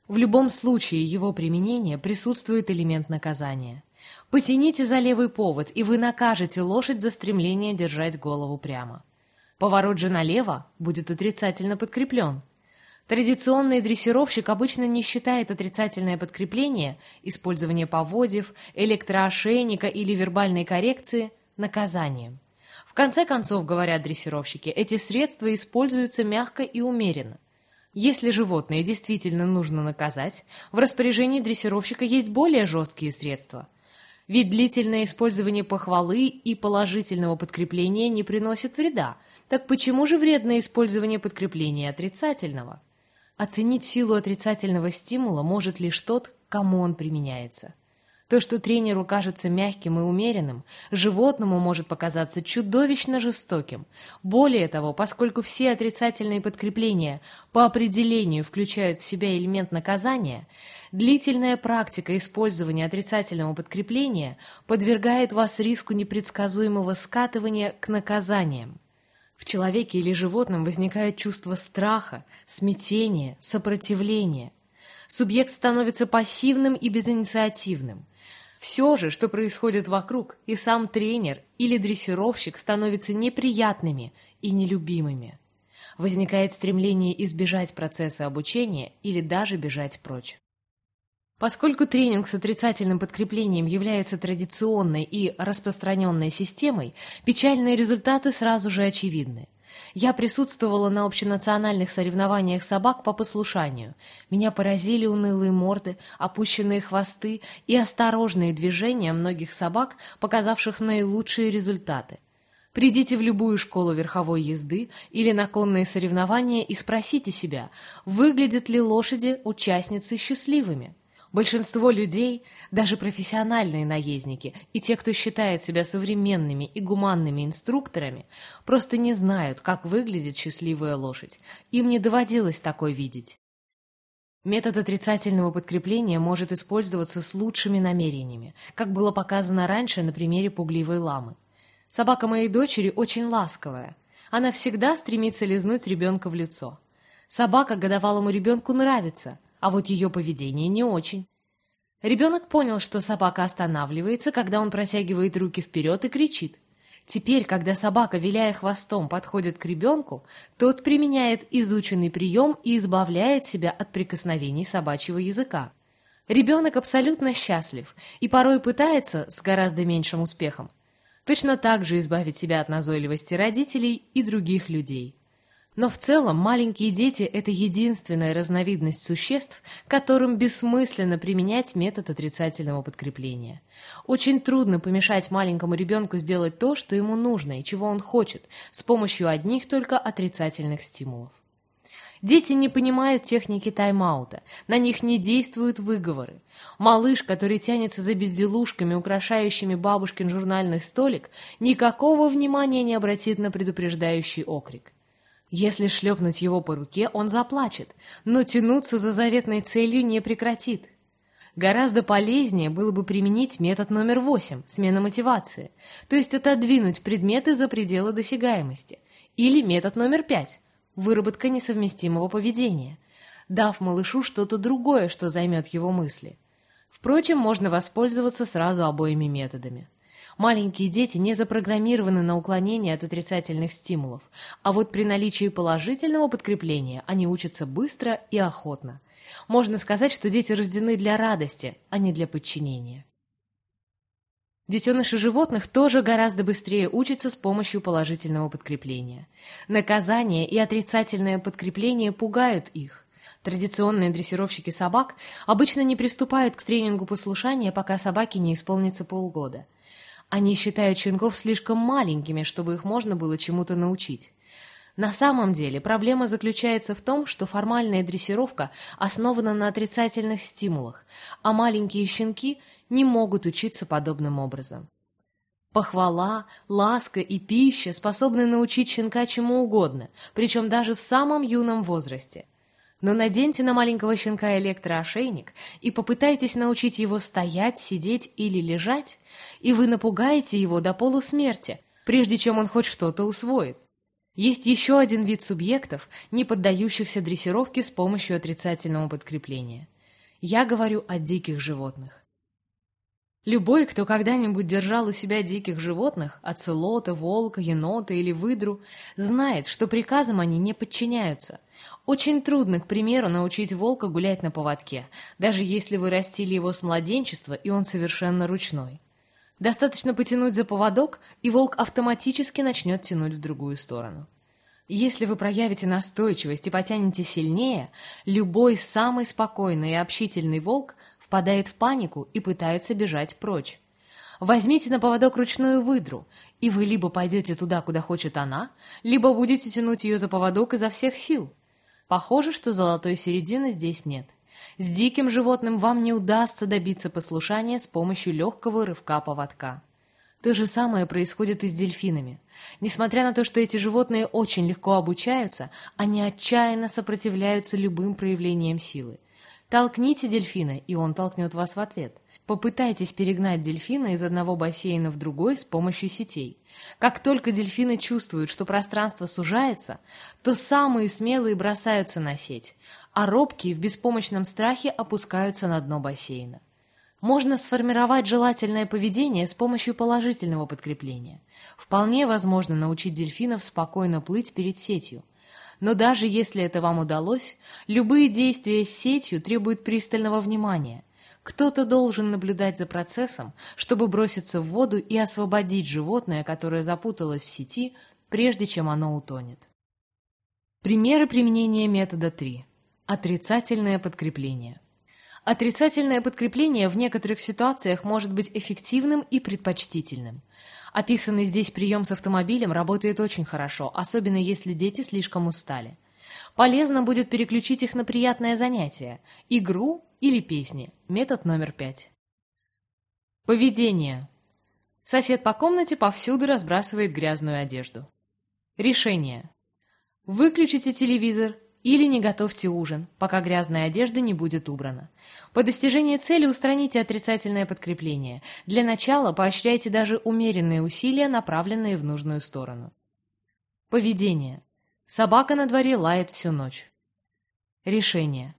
в любом случае его применения присутствует элемент наказания. Потяните за левый повод, и вы накажете лошадь за стремление держать голову прямо. Поворот же налево будет отрицательно подкреплен. Традиционный дрессировщик обычно не считает отрицательное подкрепление, использование поводьев, электроошейника или вербальной коррекции наказанием. В конце концов, говорят дрессировщики, эти средства используются мягко и умеренно. Если животное действительно нужно наказать, в распоряжении дрессировщика есть более жесткие средства. Ведь длительное использование похвалы и положительного подкрепления не приносит вреда. Так почему же вредное использование подкрепления отрицательного? Оценить силу отрицательного стимула может лишь тот, кому он применяется. То, что тренеру кажется мягким и умеренным, животному может показаться чудовищно жестоким. Более того, поскольку все отрицательные подкрепления по определению включают в себя элемент наказания, длительная практика использования отрицательного подкрепления подвергает вас риску непредсказуемого скатывания к наказаниям. В человеке или животном возникает чувство страха, смятения, сопротивления. Субъект становится пассивным и безинициативным – все же, что происходит вокруг, и сам тренер или дрессировщик становятся неприятными и нелюбимыми. Возникает стремление избежать процесса обучения или даже бежать прочь. Поскольку тренинг с отрицательным подкреплением является традиционной и распространенной системой, печальные результаты сразу же очевидны. Я присутствовала на общенациональных соревнованиях собак по послушанию. Меня поразили унылые морды, опущенные хвосты и осторожные движения многих собак, показавших наилучшие результаты. Придите в любую школу верховой езды или на конные соревнования и спросите себя, выглядят ли лошади участницы счастливыми. Большинство людей, даже профессиональные наездники и те, кто считает себя современными и гуманными инструкторами, просто не знают, как выглядит счастливая лошадь. Им не доводилось такой видеть. Метод отрицательного подкрепления может использоваться с лучшими намерениями, как было показано раньше на примере пугливой ламы. Собака моей дочери очень ласковая. Она всегда стремится лизнуть ребенка в лицо. Собака годовалому ребенку нравится – а вот ее поведение не очень. Ребенок понял, что собака останавливается, когда он протягивает руки вперед и кричит. Теперь, когда собака, виляя хвостом, подходит к ребенку, тот применяет изученный прием и избавляет себя от прикосновений собачьего языка. Ребенок абсолютно счастлив и порой пытается, с гораздо меньшим успехом, точно так же избавить себя от назойливости родителей и других людей. Но в целом маленькие дети – это единственная разновидность существ, которым бессмысленно применять метод отрицательного подкрепления. Очень трудно помешать маленькому ребенку сделать то, что ему нужно и чего он хочет, с помощью одних только отрицательных стимулов. Дети не понимают техники тайм-аута, на них не действуют выговоры. Малыш, который тянется за безделушками, украшающими бабушкин журнальный столик, никакого внимания не обратит на предупреждающий окрик. Если шлепнуть его по руке, он заплачет, но тянуться за заветной целью не прекратит. Гораздо полезнее было бы применить метод номер восемь – смена мотивации, то есть отодвинуть предметы за пределы досягаемости. Или метод номер пять – выработка несовместимого поведения, дав малышу что-то другое, что займет его мысли. Впрочем, можно воспользоваться сразу обоими методами. Маленькие дети не запрограммированы на уклонение от отрицательных стимулов, а вот при наличии положительного подкрепления они учатся быстро и охотно. Можно сказать, что дети рождены для радости, а не для подчинения. Детеныши животных тоже гораздо быстрее учатся с помощью положительного подкрепления. Наказание и отрицательное подкрепление пугают их. Традиционные дрессировщики собак обычно не приступают к тренингу послушания, пока собаке не исполнится полгода – они считают щенков слишком маленькими, чтобы их можно было чему-то научить. На самом деле проблема заключается в том, что формальная дрессировка основана на отрицательных стимулах, а маленькие щенки не могут учиться подобным образом. Похвала, ласка и пища способны научить щенка чему угодно, причем даже в самом юном возрасте – но наденьте на маленького щенка электроошейник и попытайтесь научить его стоять, сидеть или лежать, и вы напугаете его до полусмерти, прежде чем он хоть что-то усвоит. Есть еще один вид субъектов, не поддающихся дрессировке с помощью отрицательного подкрепления. Я говорю о диких животных. Любой, кто когда-нибудь держал у себя диких животных, оцелота, волка, енота или выдру, знает, что приказам они не подчиняются. Очень трудно, к примеру, научить волка гулять на поводке, даже если вы растили его с младенчества, и он совершенно ручной. Достаточно потянуть за поводок, и волк автоматически начнет тянуть в другую сторону. Если вы проявите настойчивость и потянете сильнее, любой самый спокойный и общительный волк впадает в панику и пытается бежать прочь. Возьмите на поводок ручную выдру, и вы либо пойдете туда, куда хочет она, либо будете тянуть ее за поводок изо всех сил. Похоже, что золотой середины здесь нет. С диким животным вам не удастся добиться послушания с помощью легкого рывка поводка. То же самое происходит и с дельфинами. Несмотря на то, что эти животные очень легко обучаются, они отчаянно сопротивляются любым проявлениям силы. Толкните дельфина, и он толкнет вас в ответ. Попытайтесь перегнать дельфина из одного бассейна в другой с помощью сетей. Как только дельфины чувствуют, что пространство сужается, то самые смелые бросаются на сеть, а робкие в беспомощном страхе опускаются на дно бассейна. Можно сформировать желательное поведение с помощью положительного подкрепления. Вполне возможно научить дельфинов спокойно плыть перед сетью – но даже если это вам удалось, любые действия с сетью требуют пристального внимания. Кто-то должен наблюдать за процессом, чтобы броситься в воду и освободить животное, которое запуталось в сети, прежде чем оно утонет. Примеры применения метода 3. Отрицательное подкрепление. Отрицательное подкрепление в некоторых ситуациях может быть эффективным и предпочтительным. Описанный здесь прием с автомобилем работает очень хорошо, особенно если дети слишком устали. Полезно будет переключить их на приятное занятие – игру или песни. Метод номер пять. Поведение. Сосед по комнате повсюду разбрасывает грязную одежду. Решение. Выключите телевизор или не готовьте ужин, пока грязная одежда не будет убрана. По достижении цели устраните отрицательное подкрепление. Для начала поощряйте даже умеренные усилия, направленные в нужную сторону. Поведение. Собака на дворе лает всю ночь. Решение.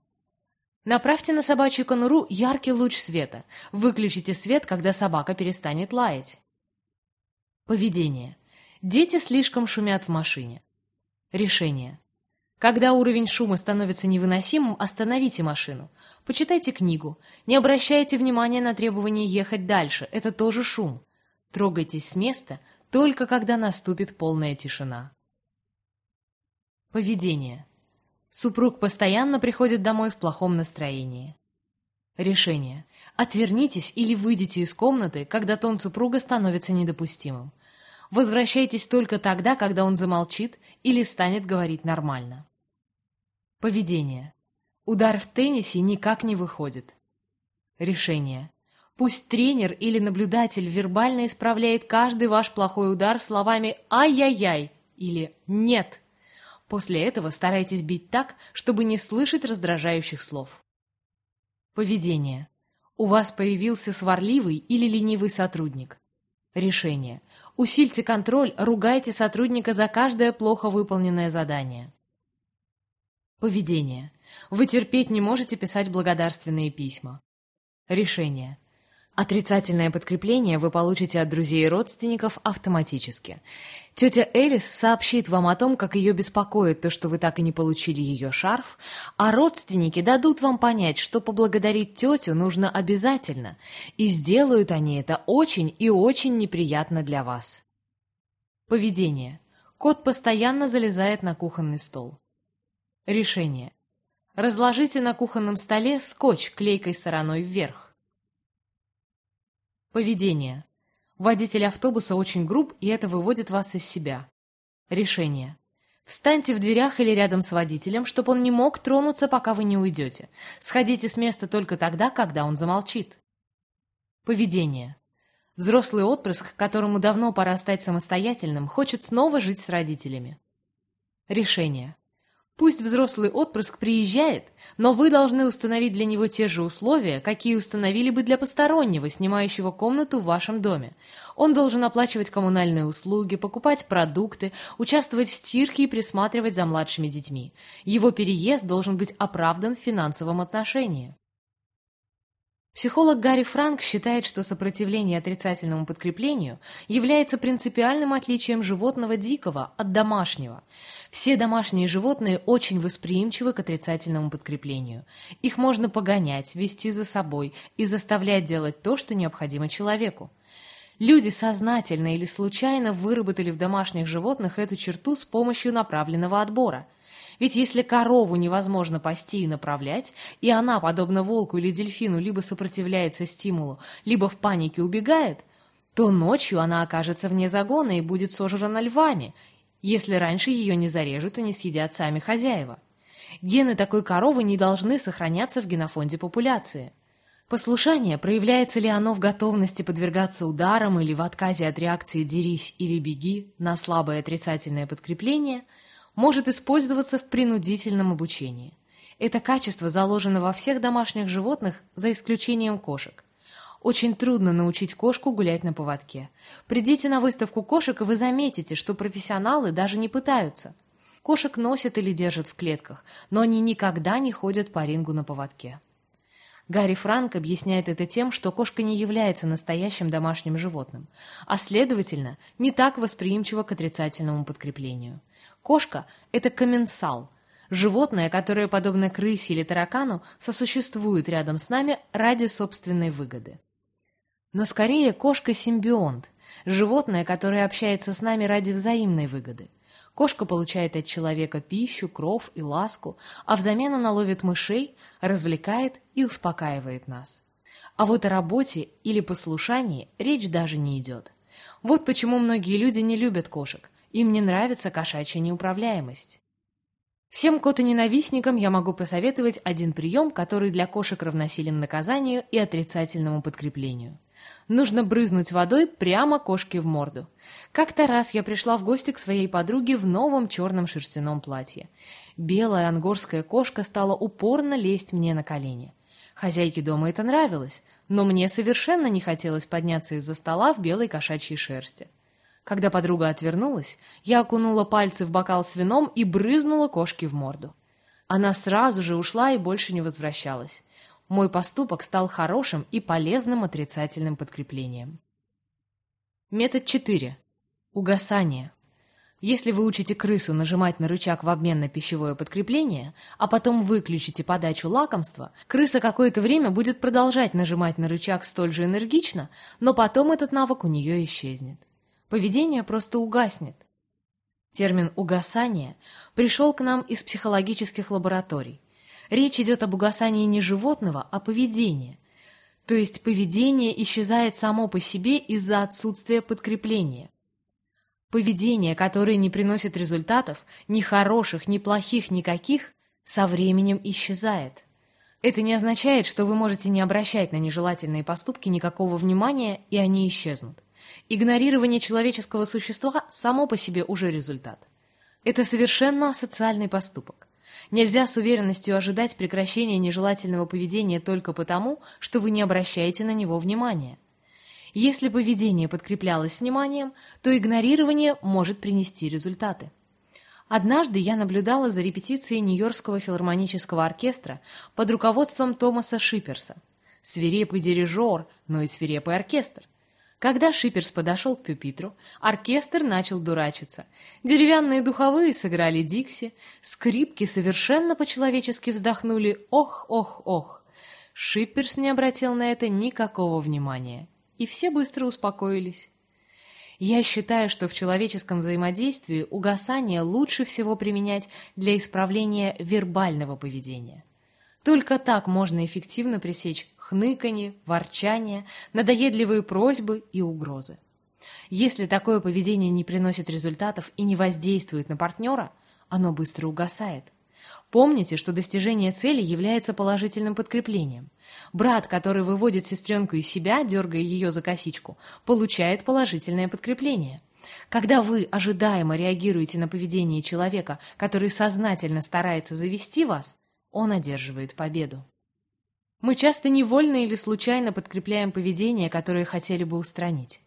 Направьте на собачью конуру яркий луч света. Выключите свет, когда собака перестанет лаять. Поведение. Дети слишком шумят в машине. Решение. Когда уровень шума становится невыносимым, остановите машину. Почитайте книгу. Не обращайте внимания на требование ехать дальше. Это тоже шум. Трогайтесь с места только когда наступит полная тишина. Поведение. Супруг постоянно приходит домой в плохом настроении. Решение. Отвернитесь или выйдите из комнаты, когда тон супруга становится недопустимым. Возвращайтесь только тогда, когда он замолчит или станет говорить нормально. Поведение. Удар в теннисе никак не выходит. Решение. Пусть тренер или наблюдатель вербально исправляет каждый ваш плохой удар словами «ай-яй-яй» или «нет». После этого старайтесь бить так, чтобы не слышать раздражающих слов. Поведение. У вас появился сварливый или ленивый сотрудник. Решение. Усильте контроль, ругайте сотрудника за каждое плохо выполненное задание. Поведение. Вы терпеть не можете писать благодарственные письма. Решение. Отрицательное подкрепление вы получите от друзей и родственников автоматически. Тетя Элис сообщит вам о том, как ее беспокоит то, что вы так и не получили ее шарф, а родственники дадут вам понять, что поблагодарить тетю нужно обязательно, и сделают они это очень и очень неприятно для вас. Поведение. Кот постоянно залезает на кухонный стол. Решение. Разложите на кухонном столе скотч клейкой стороной вверх. Поведение. Водитель автобуса очень груб, и это выводит вас из себя. Решение. Встаньте в дверях или рядом с водителем, чтобы он не мог тронуться, пока вы не уйдете. Сходите с места только тогда, когда он замолчит. Поведение. Взрослый отпрыск, которому давно пора стать самостоятельным, хочет снова жить с родителями. Решение. Пусть взрослый отпрыск приезжает, но вы должны установить для него те же условия, какие установили бы для постороннего, снимающего комнату в вашем доме. Он должен оплачивать коммунальные услуги, покупать продукты, участвовать в стирке и присматривать за младшими детьми. Его переезд должен быть оправдан в финансовом отношении. Психолог Гарри Франк считает, что сопротивление отрицательному подкреплению является принципиальным отличием животного дикого от домашнего. Все домашние животные очень восприимчивы к отрицательному подкреплению. Их можно погонять, вести за собой и заставлять делать то, что необходимо человеку. Люди сознательно или случайно выработали в домашних животных эту черту с помощью направленного отбора – ведь если корову невозможно пасти и направлять, и она, подобно волку или дельфину, либо сопротивляется стимулу, либо в панике убегает, то ночью она окажется вне загона и будет сожрана львами, если раньше ее не зарежут и не съедят сами хозяева. Гены такой коровы не должны сохраняться в генофонде популяции. Послушание, проявляется ли оно в готовности подвергаться ударам или в отказе от реакции «дерись» или «беги» на слабое отрицательное подкрепление – может использоваться в принудительном обучении. Это качество заложено во всех домашних животных, за исключением кошек. Очень трудно научить кошку гулять на поводке. Придите на выставку кошек, и вы заметите, что профессионалы даже не пытаются. Кошек носят или держат в клетках, но они никогда не ходят по рингу на поводке. Гарри Франк объясняет это тем, что кошка не является настоящим домашним животным, а, следовательно, не так восприимчива к отрицательному подкреплению. Кошка – это комменсал, животное, которое, подобно крысе или таракану, сосуществует рядом с нами ради собственной выгоды. Но скорее кошка – симбионт, Животное, которое общается с нами ради взаимной выгоды. Кошка получает от человека пищу, кров и ласку, а взамен она ловит мышей, развлекает и успокаивает нас. А вот о работе или послушании речь даже не идет. Вот почему многие люди не любят кошек. Им не нравится кошачья неуправляемость. Всем котоненавистникам я могу посоветовать один прием, который для кошек равносилен наказанию и отрицательному подкреплению. Нужно брызнуть водой прямо кошке в морду. Как-то раз я пришла в гости к своей подруге в новом черном шерстяном платье. Белая ангорская кошка стала упорно лезть мне на колени. Хозяйке дома это нравилось, но мне совершенно не хотелось подняться из-за стола в белой кошачьей шерсти. Когда подруга отвернулась, я окунула пальцы в бокал с вином и брызнула кошке в морду. Она сразу же ушла и больше не возвращалась. Мой поступок стал хорошим и полезным отрицательным подкреплением. Метод 4. Угасание. Если вы учите крысу нажимать на рычаг в обмен на пищевое подкрепление, а потом выключите подачу лакомства, крыса какое-то время будет продолжать нажимать на рычаг столь же энергично, но потом этот навык у нее исчезнет поведение просто угаснет. Термин «угасание» пришел к нам из психологических лабораторий. Речь идет об угасании не животного, а поведения. То есть поведение исчезает само по себе из-за отсутствия подкрепления. Поведение, которое не приносит результатов, ни хороших, ни плохих, никаких, со временем исчезает. Это не означает, что вы можете не обращать на нежелательные поступки никакого внимания, и они исчезнут. Игнорирование человеческого существа само по себе уже результат. Это совершенно социальный поступок. Нельзя с уверенностью ожидать прекращения нежелательного поведения только потому, что вы не обращаете на него внимания. Если поведение подкреплялось вниманием, то игнорирование может принести результаты. Однажды я наблюдала за репетицией Нью-Йоркского филармонического оркестра под руководством Томаса Шиперса. Свирепый дирижер, но и свирепый оркестр. Когда Шиперс подошел к пюпитру, оркестр начал дурачиться. Деревянные духовые сыграли Дикси, скрипки совершенно по-человечески вздохнули «ох, ох, ох». Шиперс не обратил на это никакого внимания, и все быстро успокоились. Я считаю, что в человеческом взаимодействии угасание лучше всего применять для исправления вербального поведения. Только так можно эффективно пресечь хныканье, ворчание, надоедливые просьбы и угрозы. Если такое поведение не приносит результатов и не воздействует на партнера, оно быстро угасает. Помните, что достижение цели является положительным подкреплением. Брат, который выводит сестренку из себя, дергая ее за косичку, получает положительное подкрепление. Когда вы ожидаемо реагируете на поведение человека, который сознательно старается завести вас, он одерживает победу. Мы часто невольно или случайно подкрепляем поведение, которое хотели бы устранить.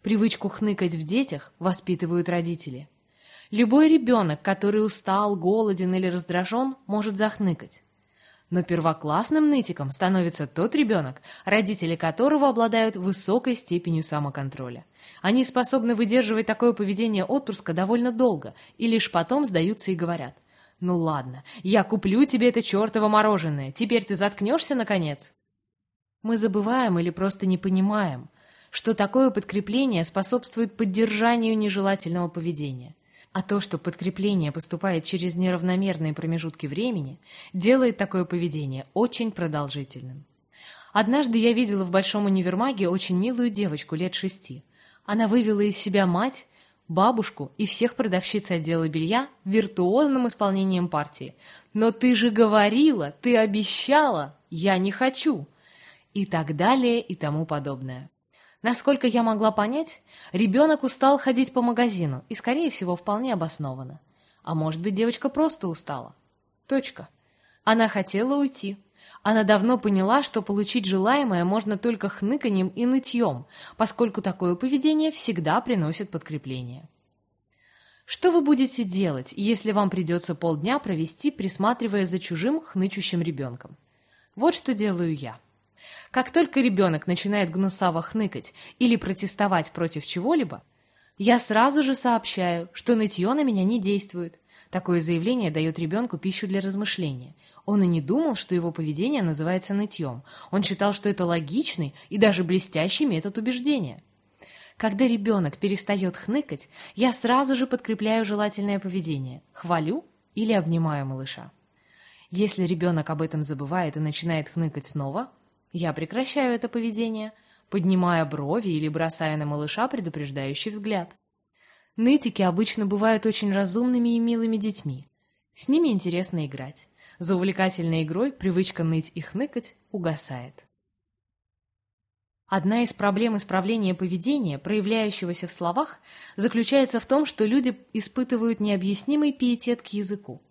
Привычку хныкать в детях воспитывают родители. Любой ребенок, который устал, голоден или раздражен, может захныкать. Но первоклассным нытиком становится тот ребенок, родители которого обладают высокой степенью самоконтроля. Они способны выдерживать такое поведение отпрыска довольно долго и лишь потом сдаются и говорят «Ну ладно, я куплю тебе это чертово мороженое. Теперь ты заткнешься, наконец?» Мы забываем или просто не понимаем, что такое подкрепление способствует поддержанию нежелательного поведения. А то, что подкрепление поступает через неравномерные промежутки времени, делает такое поведение очень продолжительным. Однажды я видела в большом универмаге очень милую девочку лет шести. Она вывела из себя мать, бабушку и всех продавщиц отдела белья виртуозным исполнением партии. «Но ты же говорила, ты обещала, я не хочу!» И так далее и тому подобное. Насколько я могла понять, ребенок устал ходить по магазину, и, скорее всего, вполне обоснованно. А может быть, девочка просто устала. Точка. Она хотела уйти, она давно поняла, что получить желаемое можно только хныканьем и нытьем, поскольку такое поведение всегда приносит подкрепление. Что вы будете делать, если вам придется полдня провести, присматривая за чужим хнычущим ребенком? Вот что делаю я. Как только ребенок начинает гнусаво хныкать или протестовать против чего-либо, я сразу же сообщаю, что нытье на меня не действует. Такое заявление дает ребенку пищу для размышления, он и не думал, что его поведение называется нытьем. Он считал, что это логичный и даже блестящий метод убеждения. Когда ребенок перестает хныкать, я сразу же подкрепляю желательное поведение, хвалю или обнимаю малыша. Если ребенок об этом забывает и начинает хныкать снова, я прекращаю это поведение, поднимая брови или бросая на малыша предупреждающий взгляд. Нытики обычно бывают очень разумными и милыми детьми. С ними интересно играть. За увлекательной игрой привычка ныть и хныкать угасает. Одна из проблем исправления поведения, проявляющегося в словах, заключается в том, что люди испытывают необъяснимый пиетет к языку.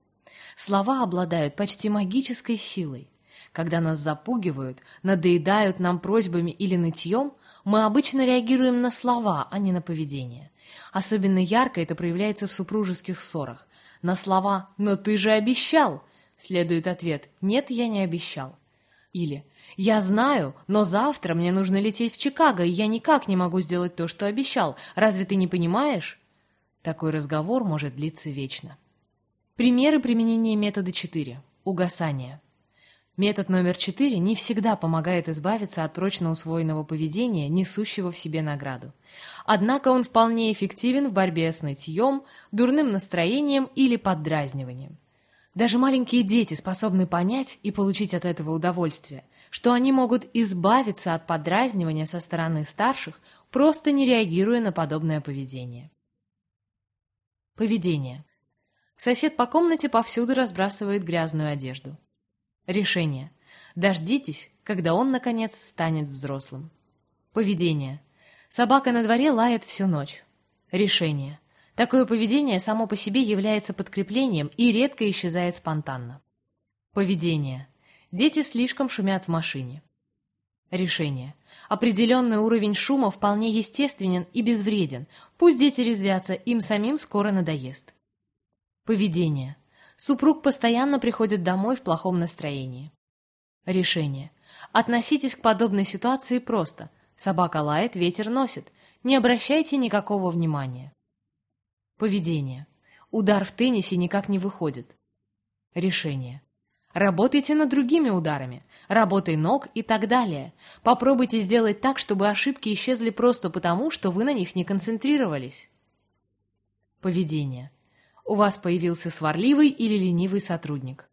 Слова обладают почти магической силой. Когда нас запугивают, надоедают нам просьбами или нытьем, мы обычно реагируем на слова, а не на поведение. Особенно ярко это проявляется в супружеских ссорах. На слова «но ты же обещал» следует ответ «нет, я не обещал». Или «я знаю, но завтра мне нужно лететь в Чикаго, и я никак не могу сделать то, что обещал. Разве ты не понимаешь?» Такой разговор может длиться вечно. Примеры применения метода 4. Угасание. Метод номер 4 не всегда помогает избавиться от прочно усвоенного поведения, несущего в себе награду. Однако он вполне эффективен в борьбе с нытьем, дурным настроением или поддразниванием. Даже маленькие дети способны понять и получить от этого удовольствие, что они могут избавиться от поддразнивания со стороны старших, просто не реагируя на подобное поведение. Поведение. Сосед по комнате повсюду разбрасывает грязную одежду. Решение. Дождитесь, когда он, наконец, станет взрослым. Поведение. Собака на дворе лает всю ночь. Решение. Такое поведение само по себе является подкреплением и редко исчезает спонтанно. Поведение. Дети слишком шумят в машине. Решение. Определенный уровень шума вполне естественен и безвреден. Пусть дети резвятся, им самим скоро надоест. Поведение. Супруг постоянно приходит домой в плохом настроении. Решение. Относитесь к подобной ситуации просто. Собака лает, ветер носит. Не обращайте никакого внимания. Поведение. Удар в теннисе никак не выходит. Решение. Работайте над другими ударами, работой ног и так далее. Попробуйте сделать так, чтобы ошибки исчезли просто потому, что вы на них не концентрировались. Поведение. У вас появился сварливый или ленивый сотрудник.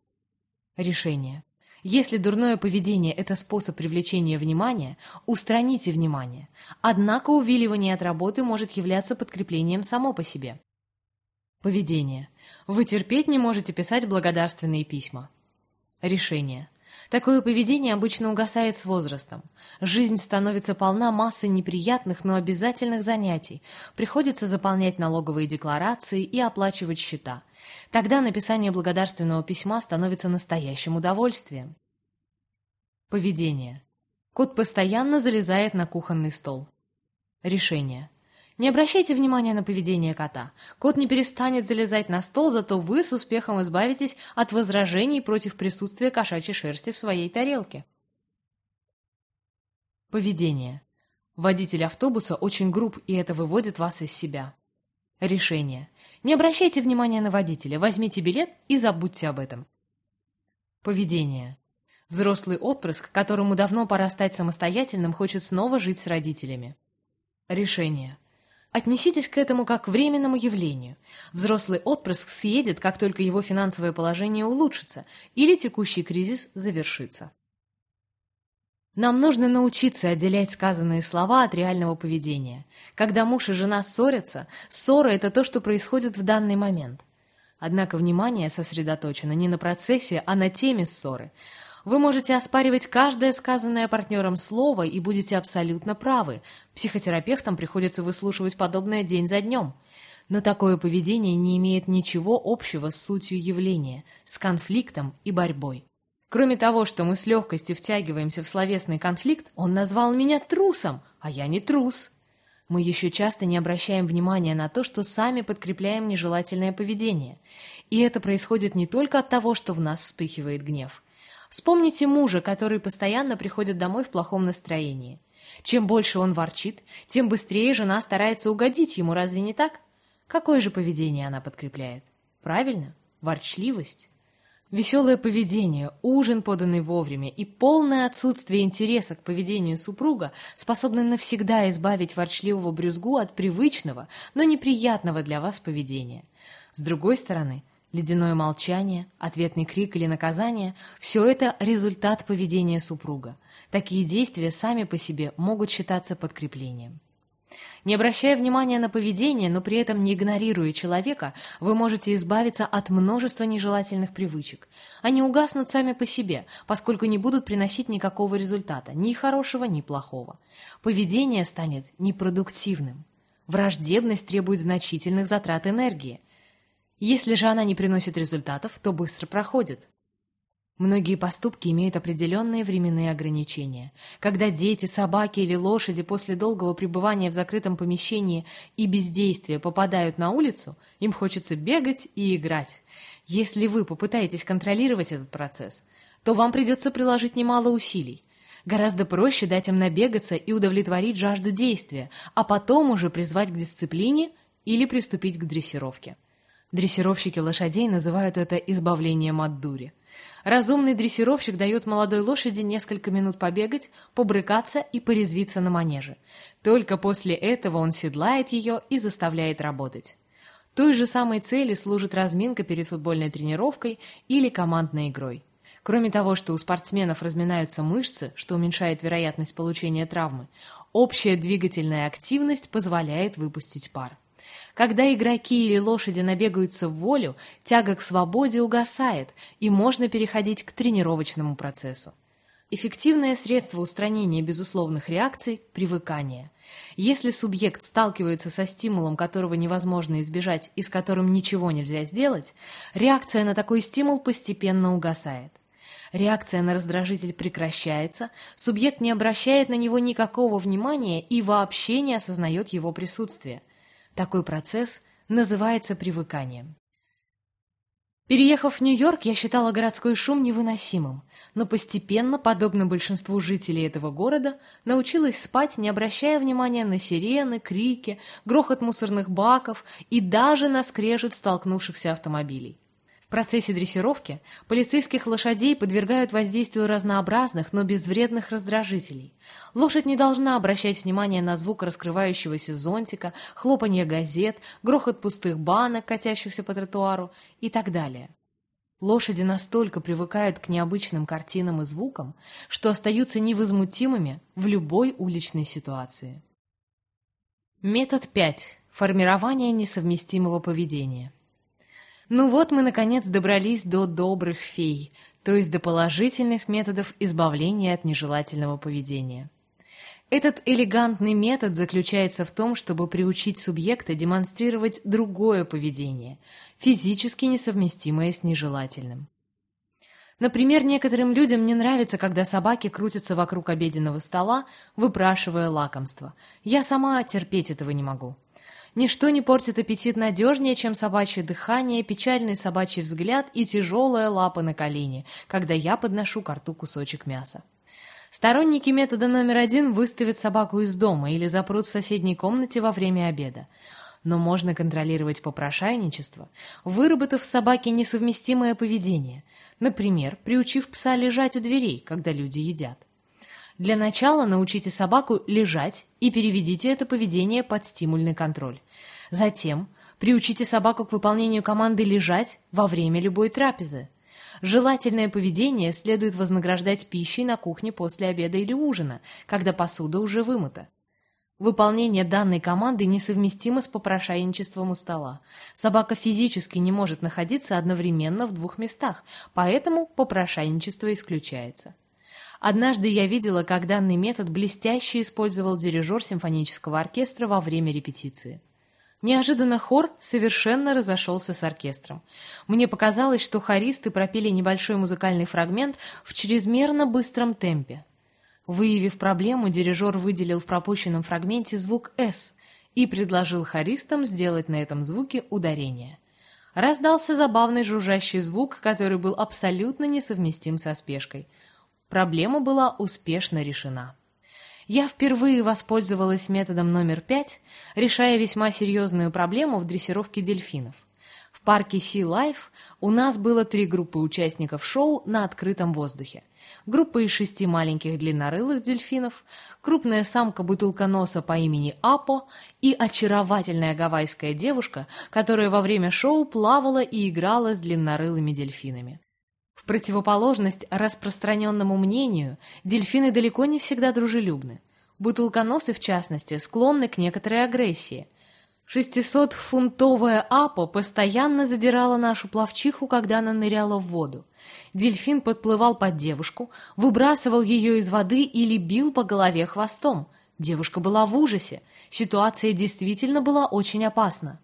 Решение. Если дурное поведение – это способ привлечения внимания, устраните внимание. Однако увиливание от работы может являться подкреплением само по себе. Поведение. Вы терпеть не можете писать благодарственные письма. Решение. Такое поведение обычно угасает с возрастом. Жизнь становится полна массы неприятных, но обязательных занятий. Приходится заполнять налоговые декларации и оплачивать счета. Тогда написание благодарственного письма становится настоящим удовольствием. Поведение. Кот постоянно залезает на кухонный стол. Решение. Не обращайте внимания на поведение кота. Кот не перестанет залезать на стол, зато вы с успехом избавитесь от возражений против присутствия кошачьей шерсти в своей тарелке. Поведение. Водитель автобуса очень груб, и это выводит вас из себя. Решение. Не обращайте внимания на водителя, возьмите билет и забудьте об этом. Поведение. Взрослый отпрыск, которому давно пора стать самостоятельным, хочет снова жить с родителями. Решение. Отнеситесь к этому как к временному явлению. Взрослый отпрыск съедет, как только его финансовое положение улучшится или текущий кризис завершится. Нам нужно научиться отделять сказанные слова от реального поведения. Когда муж и жена ссорятся, ссора – это то, что происходит в данный момент. Однако внимание сосредоточено не на процессе, а на теме ссоры – вы можете оспаривать каждое сказанное партнером слово и будете абсолютно правы. Психотерапевтам приходится выслушивать подобное день за днем. Но такое поведение не имеет ничего общего с сутью явления, с конфликтом и борьбой. Кроме того, что мы с легкостью втягиваемся в словесный конфликт, он назвал меня трусом, а я не трус. Мы еще часто не обращаем внимания на то, что сами подкрепляем нежелательное поведение. И это происходит не только от того, что в нас вспыхивает гнев. Вспомните мужа, который постоянно приходит домой в плохом настроении. Чем больше он ворчит, тем быстрее жена старается угодить ему, разве не так? Какое же поведение она подкрепляет? Правильно, ворчливость. Веселое поведение, ужин, поданный вовремя, и полное отсутствие интереса к поведению супруга способны навсегда избавить ворчливого брюзгу от привычного, но неприятного для вас поведения. С другой стороны, ледяное молчание, ответный крик или наказание – все это результат поведения супруга. Такие действия сами по себе могут считаться подкреплением. Не обращая внимания на поведение, но при этом не игнорируя человека, вы можете избавиться от множества нежелательных привычек. Они угаснут сами по себе, поскольку не будут приносить никакого результата, ни хорошего, ни плохого. Поведение станет непродуктивным. Враждебность требует значительных затрат энергии. Если же она не приносит результатов, то быстро проходит. Многие поступки имеют определенные временные ограничения. Когда дети, собаки или лошади после долгого пребывания в закрытом помещении и бездействия попадают на улицу, им хочется бегать и играть. Если вы попытаетесь контролировать этот процесс, то вам придется приложить немало усилий. Гораздо проще дать им набегаться и удовлетворить жажду действия, а потом уже призвать к дисциплине или приступить к дрессировке. Дрессировщики лошадей называют это избавлением от дури. Разумный дрессировщик дает молодой лошади несколько минут побегать, побрыкаться и порезвиться на манеже. Только после этого он седлает ее и заставляет работать. Той же самой цели служит разминка перед футбольной тренировкой или командной игрой. Кроме того, что у спортсменов разминаются мышцы, что уменьшает вероятность получения травмы, общая двигательная активность позволяет выпустить пар. Когда игроки или лошади набегаются в волю, тяга к свободе угасает, и можно переходить к тренировочному процессу. Эффективное средство устранения безусловных реакций – привыкание. Если субъект сталкивается со стимулом, которого невозможно избежать и с которым ничего нельзя сделать, реакция на такой стимул постепенно угасает. Реакция на раздражитель прекращается, субъект не обращает на него никакого внимания и вообще не осознает его присутствие. Такой процесс называется привыканием. Переехав в Нью-Йорк, я считала городской шум невыносимым, но постепенно, подобно большинству жителей этого города, научилась спать, не обращая внимания на сирены, крики, грохот мусорных баков и даже на скрежет столкнувшихся автомобилей. В процессе дрессировки полицейских лошадей подвергают воздействию разнообразных, но безвредных раздражителей. Лошадь не должна обращать внимание на звук раскрывающегося зонтика, хлопанье газет, грохот пустых банок, катящихся по тротуару и так далее. Лошади настолько привыкают к необычным картинам и звукам, что остаются невозмутимыми в любой уличной ситуации. Метод 5. Формирование несовместимого поведения. Ну вот мы, наконец, добрались до добрых фей, то есть до положительных методов избавления от нежелательного поведения. Этот элегантный метод заключается в том, чтобы приучить субъекта демонстрировать другое поведение, физически несовместимое с нежелательным. Например, некоторым людям не нравится, когда собаки крутятся вокруг обеденного стола, выпрашивая лакомство. Я сама терпеть этого не могу. Ничто не портит аппетит надежнее, чем собачье дыхание, печальный собачий взгляд и тяжелая лапа на колени, когда я подношу к рту кусочек мяса. Сторонники метода номер один выставят собаку из дома или запрут в соседней комнате во время обеда. Но можно контролировать попрошайничество, выработав в собаке несовместимое поведение, например, приучив пса лежать у дверей, когда люди едят. Для начала научите собаку лежать и переведите это поведение под стимульный контроль. Затем приучите собаку к выполнению команды «лежать» во время любой трапезы. Желательное поведение следует вознаграждать пищей на кухне после обеда или ужина, когда посуда уже вымыта. Выполнение данной команды несовместимо с попрошайничеством у стола. Собака физически не может находиться одновременно в двух местах, поэтому попрошайничество исключается. Однажды я видела, как данный метод блестяще использовал дирижер симфонического оркестра во время репетиции. Неожиданно хор совершенно разошелся с оркестром. Мне показалось, что хористы пропели небольшой музыкальный фрагмент в чрезмерно быстром темпе. Выявив проблему, дирижер выделил в пропущенном фрагменте звук «С» и предложил хористам сделать на этом звуке ударение. Раздался забавный жужжащий звук, который был абсолютно несовместим со спешкой – Проблема была успешно решена. Я впервые воспользовалась методом номер пять, решая весьма серьезную проблему в дрессировке дельфинов. В парке Sea Life у нас было три группы участников шоу на открытом воздухе. Группа из шести маленьких длиннорылых дельфинов, крупная самка-бутылконоса по имени Апо и очаровательная гавайская девушка, которая во время шоу плавала и играла с длиннорылыми дельфинами. Противоположность распространенному мнению, дельфины далеко не всегда дружелюбны. Бутылконосы, в частности, склонны к некоторой агрессии – Шестисотфунтовая апа постоянно задирала нашу плавчиху, когда она ныряла в воду. Дельфин подплывал под девушку, выбрасывал ее из воды или бил по голове хвостом. Девушка была в ужасе. Ситуация действительно была очень опасна.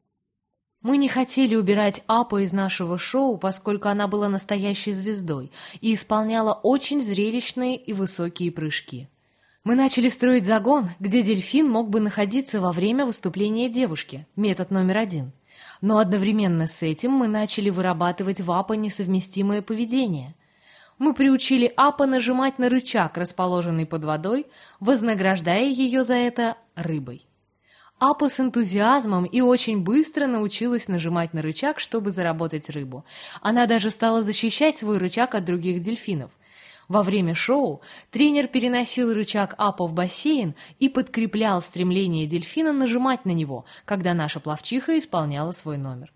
Мы не хотели убирать Апу из нашего шоу, поскольку она была настоящей звездой и исполняла очень зрелищные и высокие прыжки. Мы начали строить загон, где дельфин мог бы находиться во время выступления девушки, метод номер один. Но одновременно с этим мы начали вырабатывать в АПА несовместимое поведение. Мы приучили АПА нажимать на рычаг, расположенный под водой, вознаграждая ее за это рыбой. Апа с энтузиазмом и очень быстро научилась нажимать на рычаг, чтобы заработать рыбу. Она даже стала защищать свой рычаг от других дельфинов – во время шоу тренер переносил рычаг Апа в бассейн и подкреплял стремление дельфина нажимать на него, когда наша пловчиха исполняла свой номер.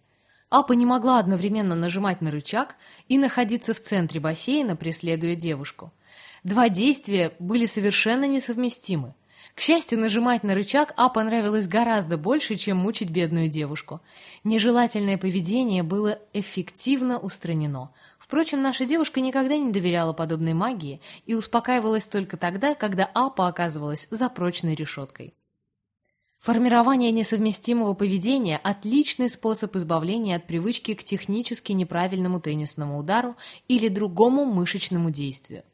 Апа не могла одновременно нажимать на рычаг и находиться в центре бассейна, преследуя девушку. Два действия были совершенно несовместимы. К счастью, нажимать на рычаг А понравилось гораздо больше, чем мучить бедную девушку. Нежелательное поведение было эффективно устранено. Впрочем, наша девушка никогда не доверяла подобной магии и успокаивалась только тогда, когда Апа оказывалась за прочной решеткой. Формирование несовместимого поведения – отличный способ избавления от привычки к технически неправильному теннисному удару или другому мышечному действию.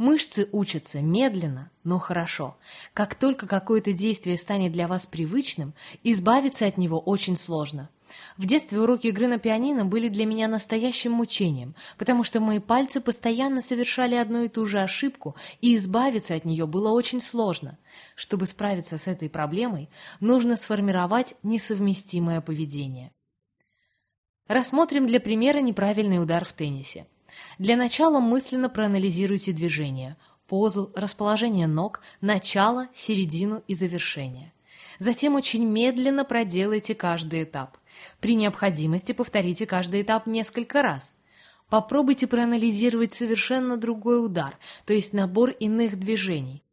Мышцы учатся медленно, но хорошо. Как только какое-то действие станет для вас привычным, избавиться от него очень сложно. В детстве уроки игры на пианино были для меня настоящим мучением, потому что мои пальцы постоянно совершали одну и ту же ошибку, и избавиться от нее было очень сложно. Чтобы справиться с этой проблемой, нужно сформировать несовместимое поведение. Рассмотрим для примера неправильный удар в теннисе. Для начала мысленно проанализируйте движение, позу, расположение ног, начало, середину и завершение. Затем очень медленно проделайте каждый этап. При необходимости повторите каждый этап несколько раз. Попробуйте проанализировать совершенно другой удар, то есть набор иных движений.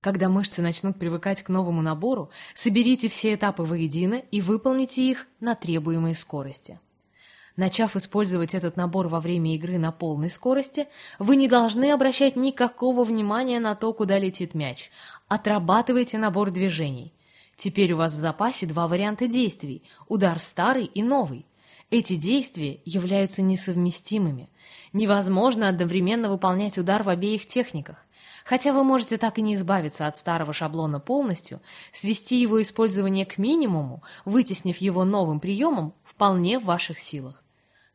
Когда мышцы начнут привыкать к новому набору, соберите все этапы воедино и выполните их на требуемой скорости. Начав использовать этот набор во время игры на полной скорости, вы не должны обращать никакого внимания на то, куда летит мяч. Отрабатывайте набор движений. Теперь у вас в запасе два варианта действий – удар старый и новый. Эти действия являются несовместимыми. Невозможно одновременно выполнять удар в обеих техниках. Хотя вы можете так и не избавиться от старого шаблона полностью, свести его использование к минимуму, вытеснив его новым приемом, вполне в ваших силах.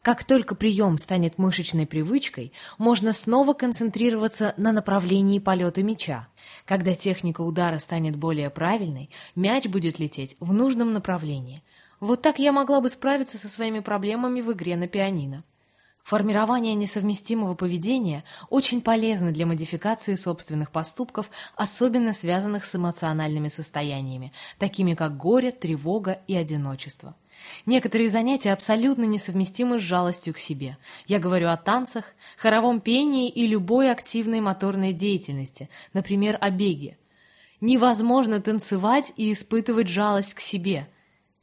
Как только прием станет мышечной привычкой, можно снова концентрироваться на направлении полета мяча. Когда техника удара станет более правильной, мяч будет лететь в нужном направлении. Вот так я могла бы справиться со своими проблемами в игре на пианино. Формирование несовместимого поведения очень полезно для модификации собственных поступков, особенно связанных с эмоциональными состояниями, такими как горе, тревога и одиночество. Некоторые занятия абсолютно несовместимы с жалостью к себе. Я говорю о танцах, хоровом пении и любой активной моторной деятельности, например, о беге. Невозможно танцевать и испытывать жалость к себе.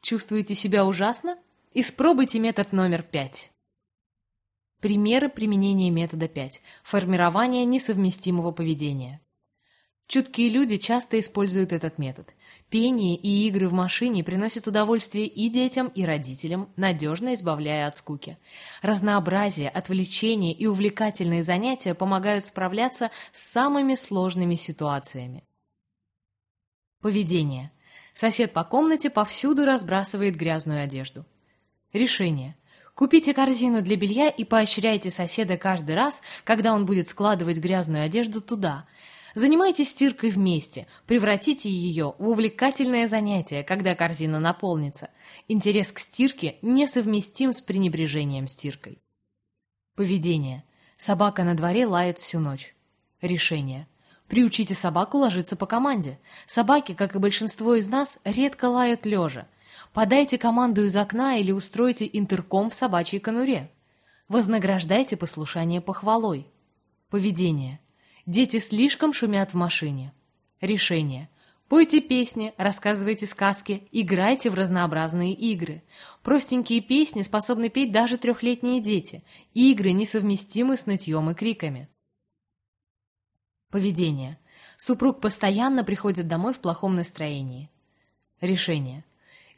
Чувствуете себя ужасно? Испробуйте метод номер пять. Примеры применения метода 5. Формирование несовместимого поведения. Чуткие люди часто используют этот метод. Пение и игры в машине приносят удовольствие и детям, и родителям, надежно избавляя от скуки. Разнообразие, отвлечение и увлекательные занятия помогают справляться с самыми сложными ситуациями. Поведение. Сосед по комнате повсюду разбрасывает грязную одежду. Решение. Купите корзину для белья и поощряйте соседа каждый раз, когда он будет складывать грязную одежду туда – Занимайтесь стиркой вместе, превратите ее в увлекательное занятие, когда корзина наполнится. Интерес к стирке несовместим с пренебрежением стиркой. Поведение. Собака на дворе лает всю ночь. Решение. Приучите собаку ложиться по команде. Собаки, как и большинство из нас, редко лают лежа. Подайте команду из окна или устройте интерком в собачьей конуре. Вознаграждайте послушание похвалой. Поведение. Дети слишком шумят в машине. Решение. Пойте песни, рассказывайте сказки, играйте в разнообразные игры. Простенькие песни способны петь даже трехлетние дети. Игры несовместимы с нытьем и криками. Поведение. Супруг постоянно приходит домой в плохом настроении. Решение.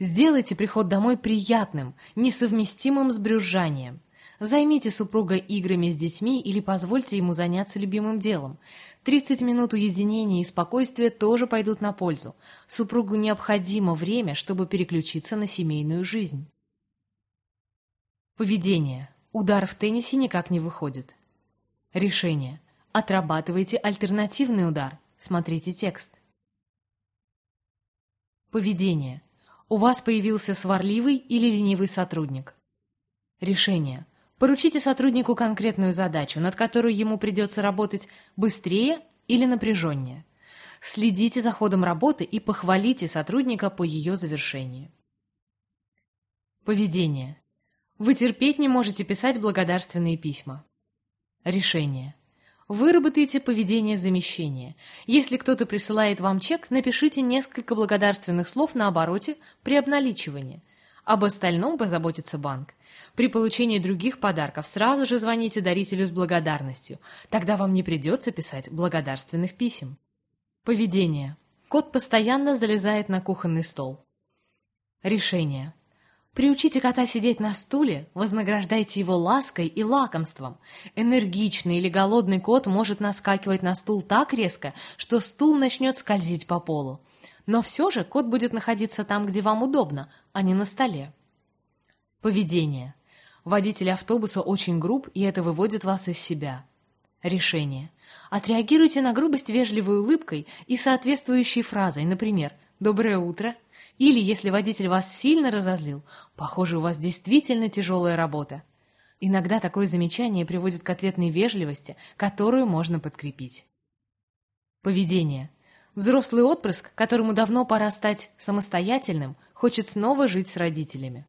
Сделайте приход домой приятным, несовместимым с брюзжанием. Займите супруга играми с детьми или позвольте ему заняться любимым делом. 30 минут уединения и спокойствия тоже пойдут на пользу. Супругу необходимо время, чтобы переключиться на семейную жизнь. Поведение. Удар в теннисе никак не выходит. Решение. Отрабатывайте альтернативный удар. Смотрите текст. Поведение. У вас появился сварливый или ленивый сотрудник. Решение. Поручите сотруднику конкретную задачу, над которой ему придется работать быстрее или напряженнее. Следите за ходом работы и похвалите сотрудника по ее завершении. Поведение. Вы терпеть не можете писать благодарственные письма. Решение. Выработайте поведение замещения. Если кто-то присылает вам чек, напишите несколько благодарственных слов на обороте при обналичивании. Об остальном позаботится банк. При получении других подарков сразу же звоните дарителю с благодарностью. Тогда вам не придется писать благодарственных писем. Поведение. Кот постоянно залезает на кухонный стол. Решение. Приучите кота сидеть на стуле, вознаграждайте его лаской и лакомством. Энергичный или голодный кот может наскакивать на стул так резко, что стул начнет скользить по полу. Но все же кот будет находиться там, где вам удобно, а не на столе. Поведение. Водитель автобуса очень груб, и это выводит вас из себя. Решение. Отреагируйте на грубость вежливой улыбкой и соответствующей фразой, например, «Доброе утро». Или, если водитель вас сильно разозлил, похоже, у вас действительно тяжелая работа. Иногда такое замечание приводит к ответной вежливости, которую можно подкрепить. Поведение. Взрослый отпрыск, которому давно пора стать самостоятельным, хочет снова жить с родителями.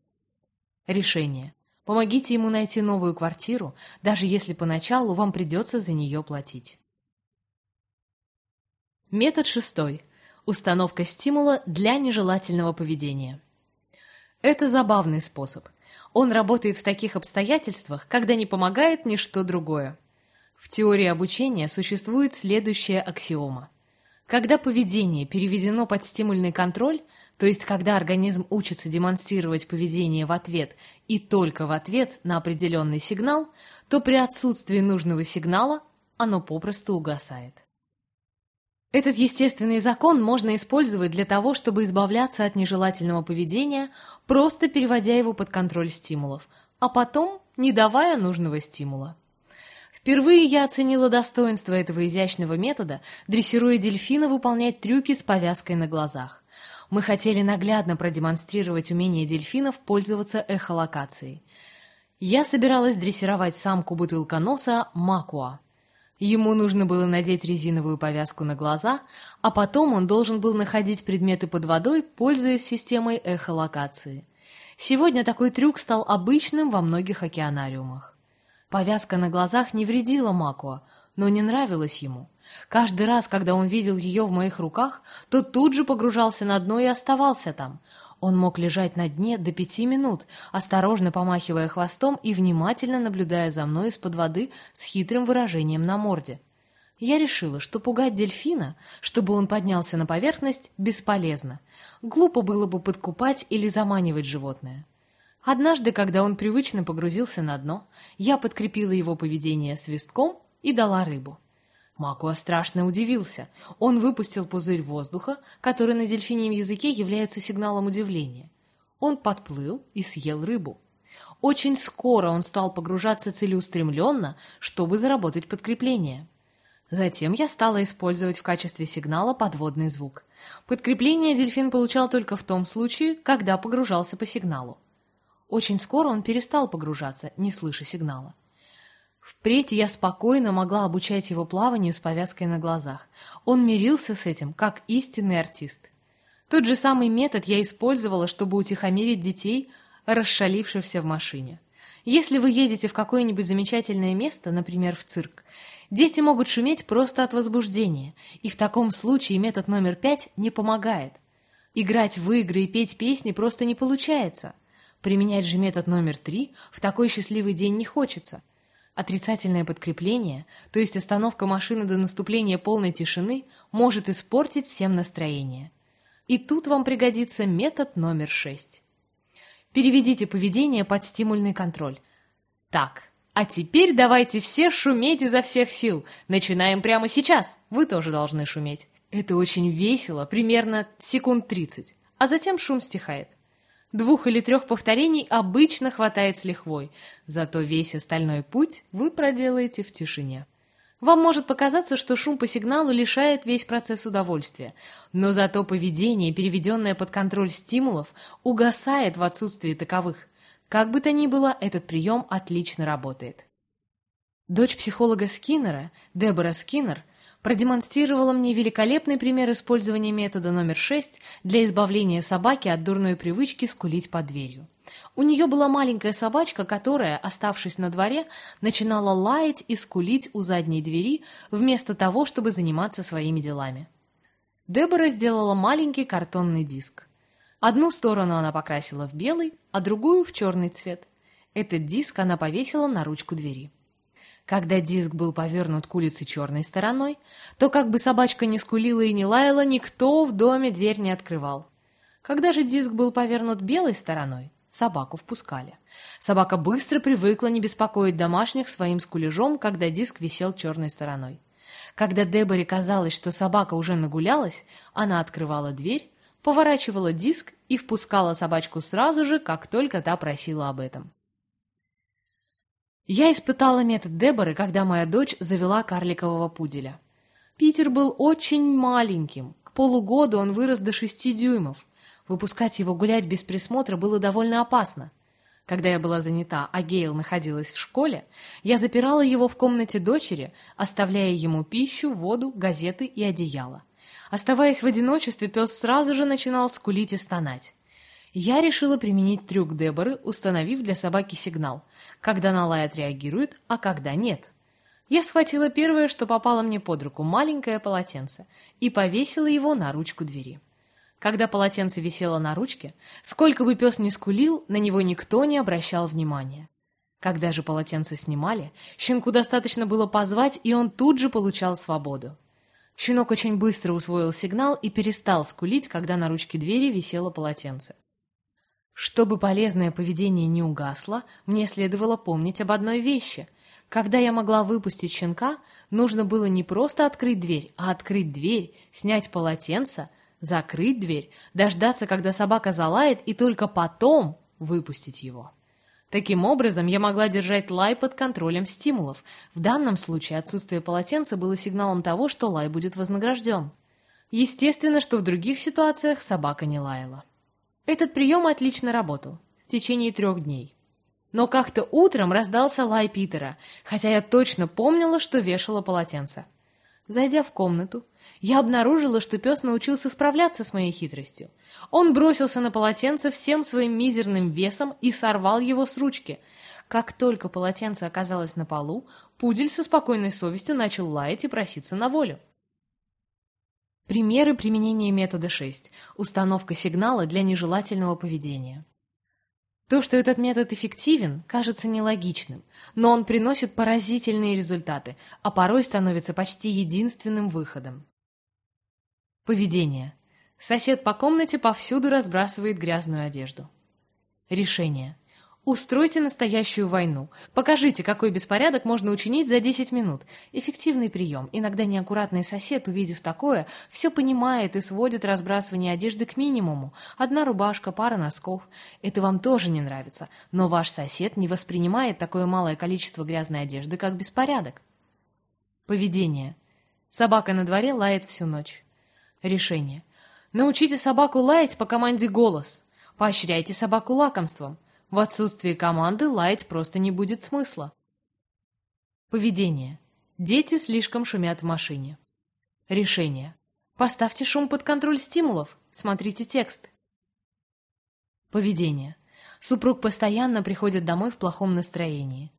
Решение. Помогите ему найти новую квартиру, даже если поначалу вам придется за нее платить. Метод шестой. Установка стимула для нежелательного поведения. Это забавный способ. Он работает в таких обстоятельствах, когда не помогает ничто другое. В теории обучения существует следующая аксиома. Когда поведение переведено под стимульный контроль – то есть, когда организм учится демонстрировать поведение в ответ и только в ответ на определенный сигнал, то при отсутствии нужного сигнала оно попросту угасает. Этот естественный закон можно использовать для того, чтобы избавляться от нежелательного поведения, просто переводя его под контроль стимулов, а потом не давая нужного стимула. Впервые я оценила достоинство этого изящного метода, дрессируя дельфина выполнять трюки с повязкой на глазах мы хотели наглядно продемонстрировать умение дельфинов пользоваться эхолокацией. Я собиралась дрессировать самку бутылконоса Макуа. Ему нужно было надеть резиновую повязку на глаза, а потом он должен был находить предметы под водой, пользуясь системой эхолокации. Сегодня такой трюк стал обычным во многих океанариумах. Повязка на глазах не вредила Макуа, но не нравилась ему. Каждый раз, когда он видел ее в моих руках, то тут же погружался на дно и оставался там. Он мог лежать на дне до пяти минут, осторожно помахивая хвостом и внимательно наблюдая за мной из-под воды с хитрым выражением на морде. Я решила, что пугать дельфина, чтобы он поднялся на поверхность, бесполезно. Глупо было бы подкупать или заманивать животное. Однажды, когда он привычно погрузился на дно, я подкрепила его поведение свистком и дала рыбу. Макуа страшно удивился. Он выпустил пузырь воздуха, который на дельфиньем языке является сигналом удивления. Он подплыл и съел рыбу. Очень скоро он стал погружаться целеустремленно, чтобы заработать подкрепление. Затем я стала использовать в качестве сигнала подводный звук. Подкрепление дельфин получал только в том случае, когда погружался по сигналу. Очень скоро он перестал погружаться, не слыша сигнала. Впредь я спокойно могла обучать его плаванию с повязкой на глазах. Он мирился с этим, как истинный артист. Тот же самый метод я использовала, чтобы утихомирить детей, расшалившихся в машине. Если вы едете в какое-нибудь замечательное место, например, в цирк, дети могут шуметь просто от возбуждения, и в таком случае метод номер пять не помогает. Играть в игры и петь песни просто не получается. Применять же метод номер три в такой счастливый день не хочется. Отрицательное подкрепление, то есть остановка машины до наступления полной тишины, может испортить всем настроение. И тут вам пригодится метод номер шесть. Переведите поведение под стимульный контроль. Так, а теперь давайте все шуметь изо всех сил. Начинаем прямо сейчас. Вы тоже должны шуметь. Это очень весело, примерно секунд 30, а затем шум стихает. Двух или трех повторений обычно хватает с лихвой, зато весь остальной путь вы проделаете в тишине. Вам может показаться, что шум по сигналу лишает весь процесс удовольствия, но зато поведение, переведенное под контроль стимулов, угасает в отсутствии таковых. Как бы то ни было, этот прием отлично работает. Дочь психолога Скиннера, Дебора Скиннер, продемонстрировала мне великолепный пример использования метода номер 6 для избавления собаки от дурной привычки скулить под дверью. У нее была маленькая собачка, которая, оставшись на дворе, начинала лаять и скулить у задней двери, вместо того, чтобы заниматься своими делами. Дебора сделала маленький картонный диск. Одну сторону она покрасила в белый, а другую в черный цвет. Этот диск она повесила на ручку двери. Когда диск был повернут к улице черной стороной, то как бы собачка не скулила и не лаяла, никто в доме дверь не открывал. Когда же диск был повернут белой стороной, собаку впускали. Собака быстро привыкла не беспокоить домашних своим скулежом, когда диск висел черной стороной. Когда Деборе казалось, что собака уже нагулялась, она открывала дверь, поворачивала диск и впускала собачку сразу же, как только та просила об этом. Я испытала метод Деборы, когда моя дочь завела карликового пуделя. Питер был очень маленьким. К полугоду он вырос до шести дюймов. Выпускать его гулять без присмотра было довольно опасно. Когда я была занята, а Гейл находилась в школе, я запирала его в комнате дочери, оставляя ему пищу, воду, газеты и одеяло. Оставаясь в одиночестве, пес сразу же начинал скулить и стонать. Я решила применить трюк Деборы, установив для собаки сигнал, когда на лай отреагирует, а когда нет. Я схватила первое, что попало мне под руку, маленькое полотенце, и повесила его на ручку двери. Когда полотенце висело на ручке, сколько бы пес ни скулил, на него никто не обращал внимания. Когда же полотенце снимали, щенку достаточно было позвать, и он тут же получал свободу. Щенок очень быстро усвоил сигнал и перестал скулить, когда на ручке двери висело полотенце. Чтобы полезное поведение не угасло, мне следовало помнить об одной вещи. Когда я могла выпустить щенка, нужно было не просто открыть дверь, а открыть дверь, снять полотенце, закрыть дверь, дождаться, когда собака залает, и только потом выпустить его. Таким образом, я могла держать лай под контролем стимулов. В данном случае отсутствие полотенца было сигналом того, что лай будет вознагражден. Естественно, что в других ситуациях собака не лаяла. Этот прием отлично работал в течение трех дней. Но как-то утром раздался лай Питера, хотя я точно помнила, что вешала полотенце. Зайдя в комнату, я обнаружила, что пес научился справляться с моей хитростью. Он бросился на полотенце всем своим мизерным весом и сорвал его с ручки. Как только полотенце оказалось на полу, пудель со спокойной совестью начал лаять и проситься на волю. Примеры применения метода 6. Установка сигнала для нежелательного поведения. То, что этот метод эффективен, кажется нелогичным, но он приносит поразительные результаты, а порой становится почти единственным выходом. Поведение. Сосед по комнате повсюду разбрасывает грязную одежду. Решение. Устройте настоящую войну. Покажите, какой беспорядок можно учинить за 10 минут. Эффективный прием. Иногда неаккуратный сосед, увидев такое, все понимает и сводит разбрасывание одежды к минимуму. Одна рубашка, пара носков. Это вам тоже не нравится. Но ваш сосед не воспринимает такое малое количество грязной одежды, как беспорядок. Поведение. Собака на дворе лает всю ночь. Решение. Научите собаку лаять по команде «голос». Поощряйте собаку лакомством. В отсутствие команды лаять просто не будет смысла. Поведение. Дети слишком шумят в машине. Решение. Поставьте шум под контроль стимулов. Смотрите текст. Поведение. Супруг постоянно приходит домой в плохом настроении.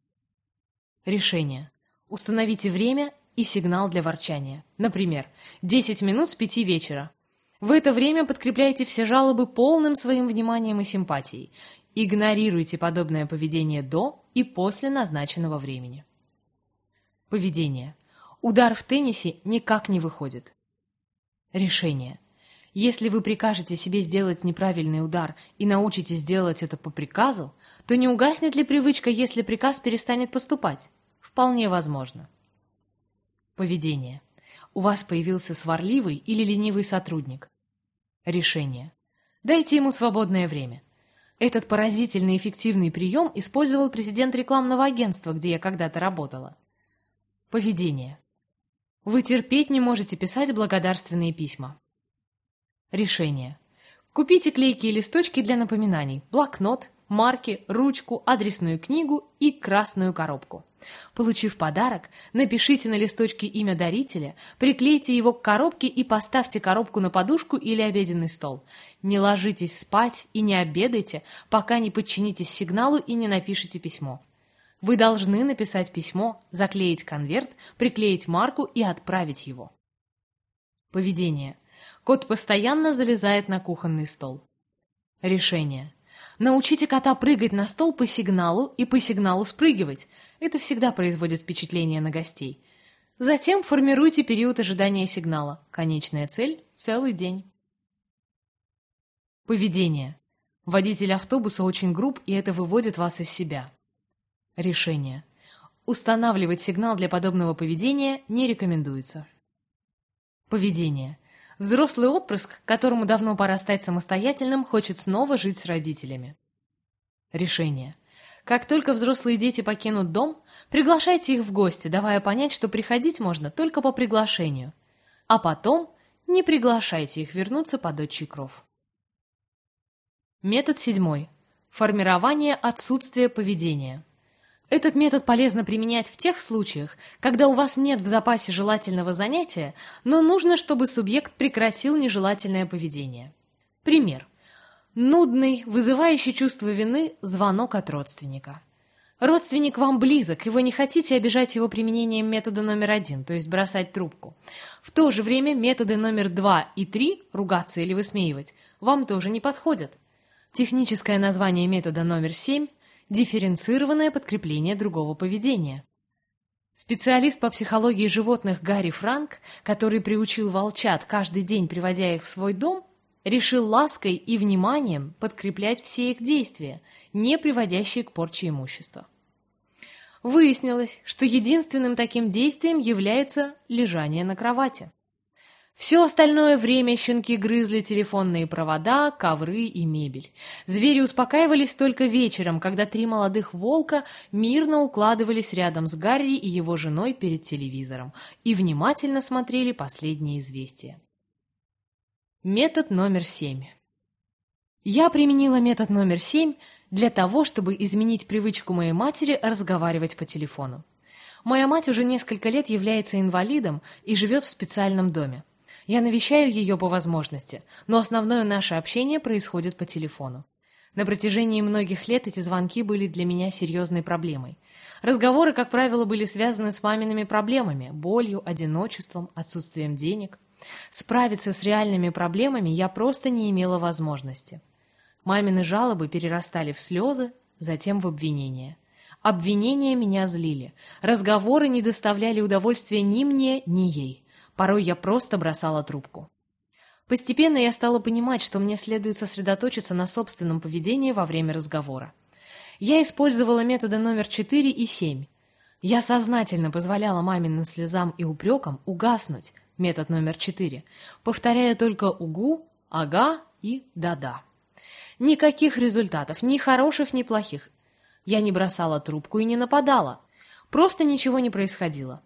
Решение. Установите время и сигнал для ворчания. Например, 10 минут с 5 вечера. В это время подкрепляйте все жалобы полным своим вниманием и симпатией. Игнорируйте подобное поведение до и после назначенного времени. Поведение. Удар в теннисе никак не выходит. Решение. Если вы прикажете себе сделать неправильный удар и научитесь делать это по приказу, то не угаснет ли привычка, если приказ перестанет поступать? Вполне возможно. Поведение. У вас появился сварливый или ленивый сотрудник. Решение. Дайте ему свободное время. Этот поразительно эффективный прием использовал президент рекламного агентства, где я когда-то работала. Поведение. Вы терпеть не можете писать благодарственные письма. Решение. Купите клейкие листочки для напоминаний, блокнот, марки, ручку, адресную книгу и красную коробку. Получив подарок, напишите на листочке имя дарителя, приклейте его к коробке и поставьте коробку на подушку или обеденный стол. Не ложитесь спать и не обедайте, пока не подчинитесь сигналу и не напишите письмо. Вы должны написать письмо, заклеить конверт, приклеить марку и отправить его. Поведение. Кот постоянно залезает на кухонный стол. Решение. Научите кота прыгать на стол по сигналу и по сигналу спрыгивать. Это всегда производит впечатление на гостей. Затем формируйте период ожидания сигнала. Конечная цель – целый день. Поведение. Водитель автобуса очень груб, и это выводит вас из себя. Решение. Устанавливать сигнал для подобного поведения не рекомендуется. Поведение. Взрослый отпрыск, которому давно пора стать самостоятельным, хочет снова жить с родителями. Решение. Как только взрослые дети покинут дом, приглашайте их в гости, давая понять, что приходить можно только по приглашению. А потом не приглашайте их вернуться под отчий кров. Метод седьмой. Формирование отсутствия поведения. Этот метод полезно применять в тех случаях, когда у вас нет в запасе желательного занятия, но нужно, чтобы субъект прекратил нежелательное поведение. Пример. Нудный, вызывающий чувство вины звонок от родственника. Родственник вам близок, и вы не хотите обижать его применением метода номер один, то есть бросать трубку. В то же время методы номер два и три, ругаться или высмеивать, вам тоже не подходят. Техническое название метода номер семь дифференцированное подкрепление другого поведения. Специалист по психологии животных Гарри Франк, который приучил волчат каждый день, приводя их в свой дом, решил лаской и вниманием подкреплять все их действия, не приводящие к порче имущества. Выяснилось, что единственным таким действием является лежание на кровати. Все остальное время щенки грызли телефонные провода, ковры и мебель. Звери успокаивались только вечером, когда три молодых волка мирно укладывались рядом с Гарри и его женой перед телевизором и внимательно смотрели последние известия. Метод номер семь. Я применила метод номер семь для того, чтобы изменить привычку моей матери разговаривать по телефону. Моя мать уже несколько лет является инвалидом и живет в специальном доме. Я навещаю ее по возможности, но основное наше общение происходит по телефону. На протяжении многих лет эти звонки были для меня серьезной проблемой. Разговоры, как правило, были связаны с мамиными проблемами, болью, одиночеством, отсутствием денег. Справиться с реальными проблемами я просто не имела возможности. Мамины жалобы перерастали в слезы, затем в обвинения. Обвинения меня злили. Разговоры не доставляли удовольствия ни мне, ни ей. Порой я просто бросала трубку. Постепенно я стала понимать, что мне следует сосредоточиться на собственном поведении во время разговора. Я использовала методы номер 4 и 7. Я сознательно позволяла маминым слезам и упрекам угаснуть, метод номер 4, повторяя только «угу», «ага» и «да-да». Никаких результатов, ни хороших, ни плохих. Я не бросала трубку и не нападала. Просто ничего не происходило.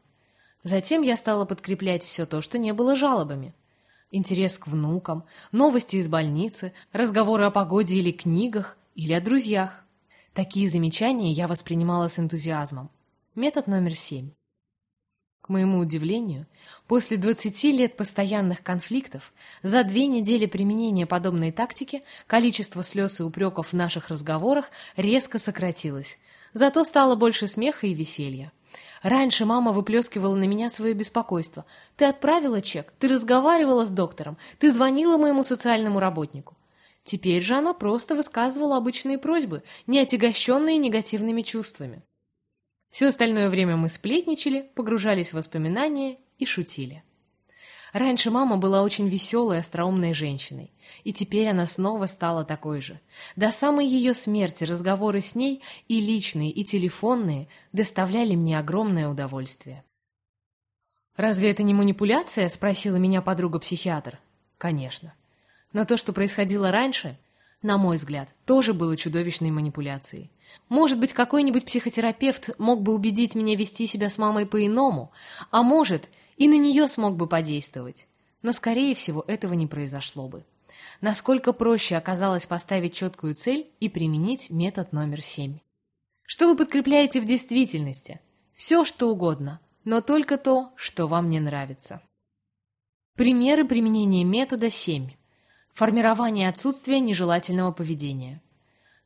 Затем я стала подкреплять все то, что не было жалобами. Интерес к внукам, новости из больницы, разговоры о погоде или книгах, или о друзьях. Такие замечания я воспринимала с энтузиазмом. Метод номер семь. К моему удивлению, после 20 лет постоянных конфликтов, за две недели применения подобной тактики количество слез и упреков в наших разговорах резко сократилось, зато стало больше смеха и веселья. Раньше мама выплескивала на меня свое беспокойство. «Ты отправила чек, ты разговаривала с доктором, ты звонила моему социальному работнику». Теперь же она просто высказывала обычные просьбы, не отягощенные негативными чувствами. Все остальное время мы сплетничали, погружались в воспоминания и шутили. Раньше мама была очень веселой, остроумной женщиной, и теперь она снова стала такой же. До самой ее смерти разговоры с ней, и личные, и телефонные, доставляли мне огромное удовольствие. «Разве это не манипуляция?» — спросила меня подруга-психиатр. «Конечно. Но то, что происходило раньше, на мой взгляд, тоже было чудовищной манипуляцией. Может быть, какой-нибудь психотерапевт мог бы убедить меня вести себя с мамой по-иному, а может, и на нее смог бы подействовать. Но, скорее всего, этого не произошло бы. Насколько проще оказалось поставить четкую цель и применить метод номер семь. Что вы подкрепляете в действительности? Все, что угодно, но только то, что вам не нравится. Примеры применения метода 7. Формирование отсутствия нежелательного поведения.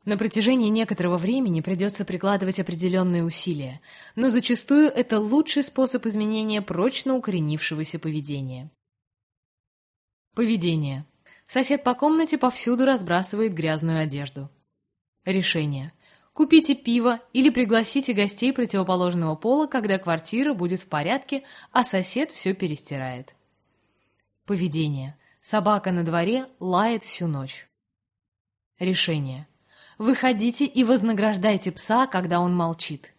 На протяжении некоторого времени придется прикладывать определенные усилия, но зачастую это лучший способ изменения прочно укоренившегося поведения. Поведение. Сосед по комнате повсюду разбрасывает грязную одежду. Решение. Купите пиво или пригласите гостей противоположного пола, когда квартира будет в порядке, а сосед все перестирает. Поведение. Собака на дворе лает всю ночь. Решение. Выходите и вознаграждайте пса, когда он молчит.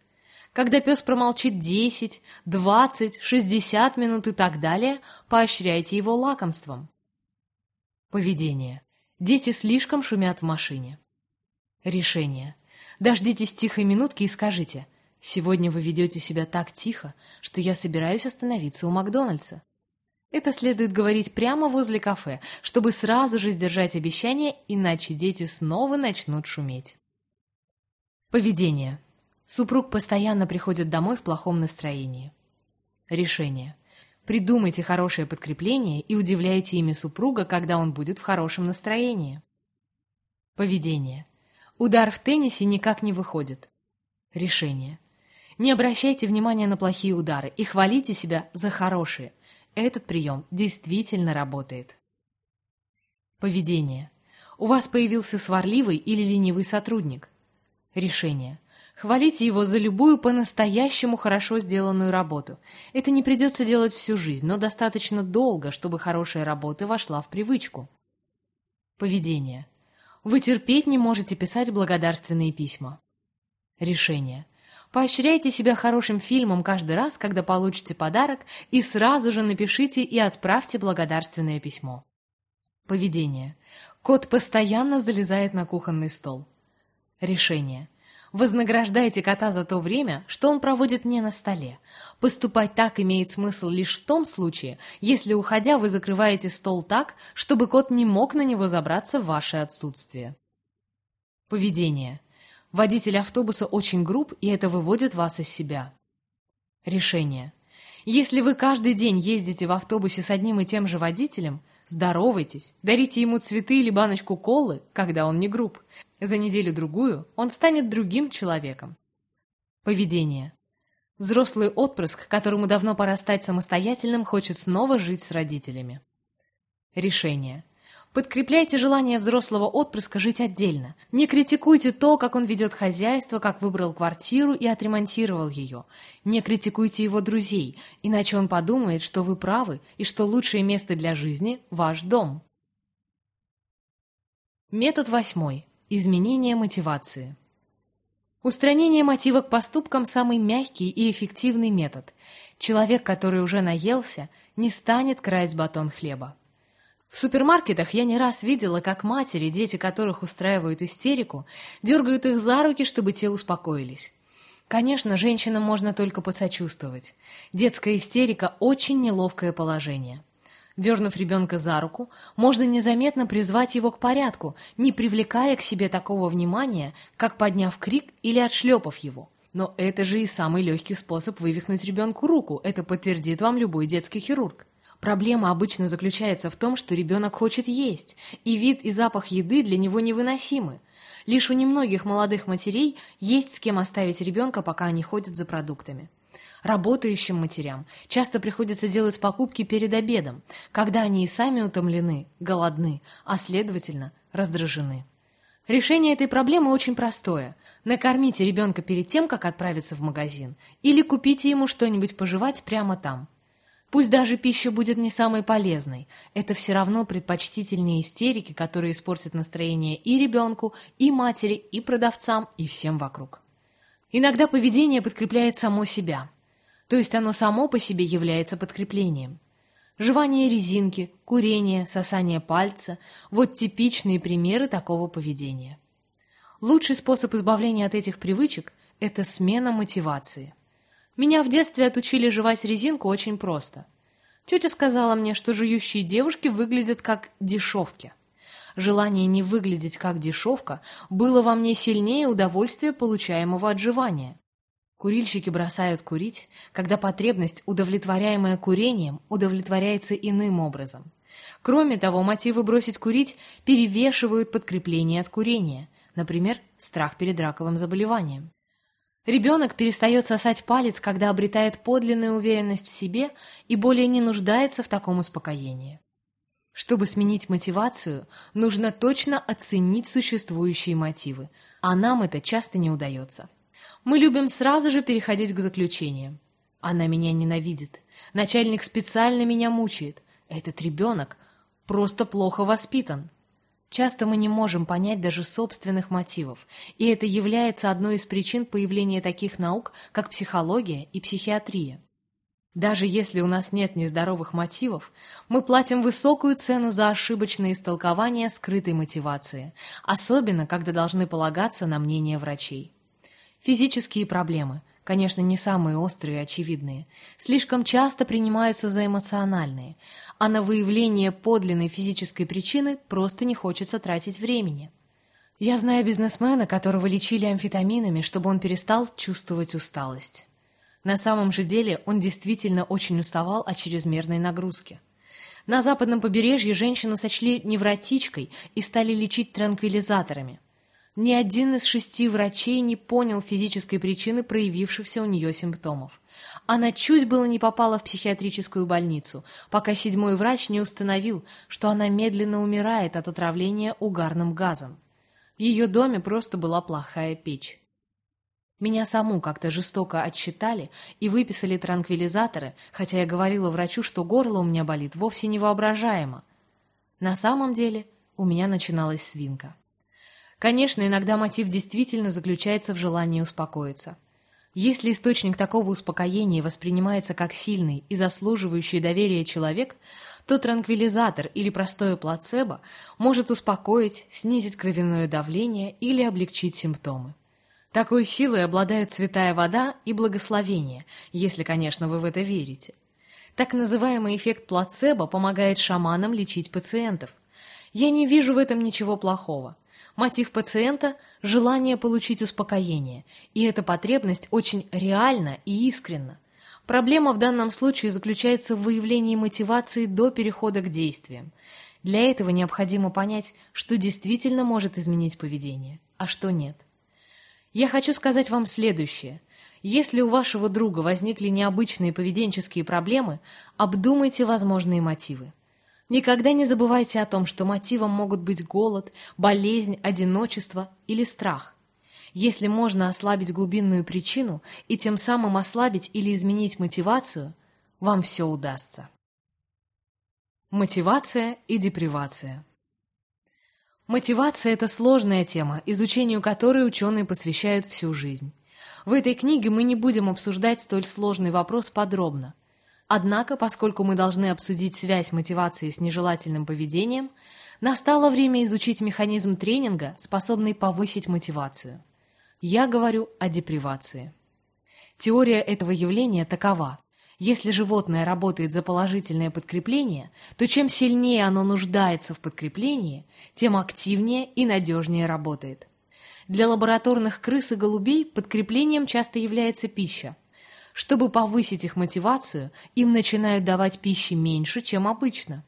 Когда пес промолчит 10, 20, 60 минут и так далее, поощряйте его лакомством. Поведение. Дети слишком шумят в машине. Решение. Дождитесь тихой минутки и скажите, «Сегодня вы ведете себя так тихо, что я собираюсь остановиться у Макдональдса». Это следует говорить прямо возле кафе, чтобы сразу же сдержать обещание, иначе дети снова начнут шуметь. Поведение. Супруг постоянно приходит домой в плохом настроении. Решение. Придумайте хорошее подкрепление и удивляйте ими супруга, когда он будет в хорошем настроении. Поведение. Удар в теннисе никак не выходит. Решение. Не обращайте внимания на плохие удары и хвалите себя за хорошие. Этот прием действительно работает. Поведение. У вас появился сварливый или ленивый сотрудник. Решение. Хвалите его за любую по-настоящему хорошо сделанную работу. Это не придется делать всю жизнь, но достаточно долго, чтобы хорошая работа вошла в привычку. Поведение. Вы терпеть не можете писать благодарственные письма. Решение. Поощряйте себя хорошим фильмом каждый раз, когда получите подарок, и сразу же напишите и отправьте благодарственное письмо. Поведение. Кот постоянно залезает на кухонный стол. Решение. Вознаграждайте кота за то время, что он проводит не на столе. Поступать так имеет смысл лишь в том случае, если, уходя, вы закрываете стол так, чтобы кот не мог на него забраться в ваше отсутствие. Поведение. Водитель автобуса очень груб, и это выводит вас из себя. Решение. Если вы каждый день ездите в автобусе с одним и тем же водителем, здоровайтесь, дарите ему цветы или баночку колы, когда он не груб. За неделю-другую он станет другим человеком. Поведение. Взрослый отпрыск, которому давно пора стать самостоятельным, хочет снова жить с родителями. Решение. Подкрепляйте желание взрослого отпрыска жить отдельно. Не критикуйте то, как он ведет хозяйство, как выбрал квартиру и отремонтировал ее. Не критикуйте его друзей, иначе он подумает, что вы правы и что лучшее место для жизни – ваш дом. Метод восьмой. Изменение мотивации. Устранение мотива к поступкам – самый мягкий и эффективный метод. Человек, который уже наелся, не станет красть батон хлеба. В супермаркетах я не раз видела, как матери, дети которых устраивают истерику, дергают их за руки, чтобы те успокоились. Конечно, женщинам можно только посочувствовать. Детская истерика – очень неловкое положение. Дернув ребенка за руку, можно незаметно призвать его к порядку, не привлекая к себе такого внимания, как подняв крик или отшлепав его. Но это же и самый легкий способ вывихнуть ребенку руку, это подтвердит вам любой детский хирург. Проблема обычно заключается в том, что ребенок хочет есть, и вид и запах еды для него невыносимы. Лишь у немногих молодых матерей есть с кем оставить ребенка, пока они ходят за продуктами. Работающим матерям часто приходится делать покупки перед обедом, когда они и сами утомлены, голодны, а следовательно раздражены. Решение этой проблемы очень простое. Накормите ребенка перед тем, как отправиться в магазин, или купите ему что-нибудь пожевать прямо там. Пусть даже пища будет не самой полезной, это все равно предпочтительнее истерики, которые испортят настроение и ребенку, и матери, и продавцам, и всем вокруг. Иногда поведение подкрепляет само себя, то есть оно само по себе является подкреплением. Жевание резинки, курение, сосание пальца – вот типичные примеры такого поведения. Лучший способ избавления от этих привычек – это смена мотивации – меня в детстве отучили жевать резинку очень просто. Тетя сказала мне, что жующие девушки выглядят как дешевки. Желание не выглядеть как дешевка было во мне сильнее удовольствия, получаемого от жевания. Курильщики бросают курить, когда потребность, удовлетворяемая курением, удовлетворяется иным образом. Кроме того, мотивы бросить курить перевешивают подкрепление от курения, например, страх перед раковым заболеванием. Ребенок перестает сосать палец, когда обретает подлинную уверенность в себе и более не нуждается в таком успокоении. Чтобы сменить мотивацию, нужно точно оценить существующие мотивы, а нам это часто не удается. Мы любим сразу же переходить к заключениям. Она меня ненавидит. Начальник специально меня мучает. Этот ребенок просто плохо воспитан. Часто мы не можем понять даже собственных мотивов, и это является одной из причин появления таких наук, как психология и психиатрия. Даже если у нас нет нездоровых мотивов, мы платим высокую цену за ошибочное истолкование скрытой мотивации, особенно когда должны полагаться на мнение врачей. Физические проблемы, конечно, не самые острые и очевидные, слишком часто принимаются за эмоциональные, а на выявление подлинной физической причины просто не хочется тратить времени. Я знаю бизнесмена, которого лечили амфетаминами, чтобы он перестал чувствовать усталость. На самом же деле он действительно очень уставал от чрезмерной нагрузки. На западном побережье женщину сочли невротичкой и стали лечить транквилизаторами – ни один из шести врачей не понял физической причины проявившихся у нее симптомов. Она чуть было не попала в психиатрическую больницу, пока седьмой врач не установил, что она медленно умирает от отравления угарным газом. В ее доме просто была плохая печь. Меня саму как-то жестоко отсчитали и выписали транквилизаторы, хотя я говорила врачу, что горло у меня болит вовсе невоображаемо. На самом деле у меня начиналась свинка. Конечно, иногда мотив действительно заключается в желании успокоиться. Если источник такого успокоения воспринимается как сильный и заслуживающий доверия человек, то транквилизатор или простое плацебо может успокоить, снизить кровяное давление или облегчить симптомы. Такой силой обладают святая вода и благословение, если, конечно, вы в это верите. Так называемый эффект плацебо помогает шаманам лечить пациентов. Я не вижу в этом ничего плохого. Мотив пациента – желание получить успокоение, и эта потребность очень реальна и искренна. Проблема в данном случае заключается в выявлении мотивации до перехода к действиям. Для этого необходимо понять, что действительно может изменить поведение, а что нет. Я хочу сказать вам следующее. Если у вашего друга возникли необычные поведенческие проблемы, обдумайте возможные мотивы. Никогда не забывайте о том, что мотивом могут быть голод, болезнь, одиночество или страх. Если можно ослабить глубинную причину и тем самым ослабить или изменить мотивацию, вам все удастся. Мотивация и депривация Мотивация – это сложная тема, изучению которой ученые посвящают всю жизнь. В этой книге мы не будем обсуждать столь сложный вопрос подробно. Однако, поскольку мы должны обсудить связь мотивации с нежелательным поведением, настало время изучить механизм тренинга, способный повысить мотивацию. Я говорю о депривации. Теория этого явления такова. Если животное работает за положительное подкрепление, то чем сильнее оно нуждается в подкреплении, тем активнее и надежнее работает. Для лабораторных крыс и голубей подкреплением часто является пища. Чтобы повысить их мотивацию, им начинают давать пищи меньше, чем обычно.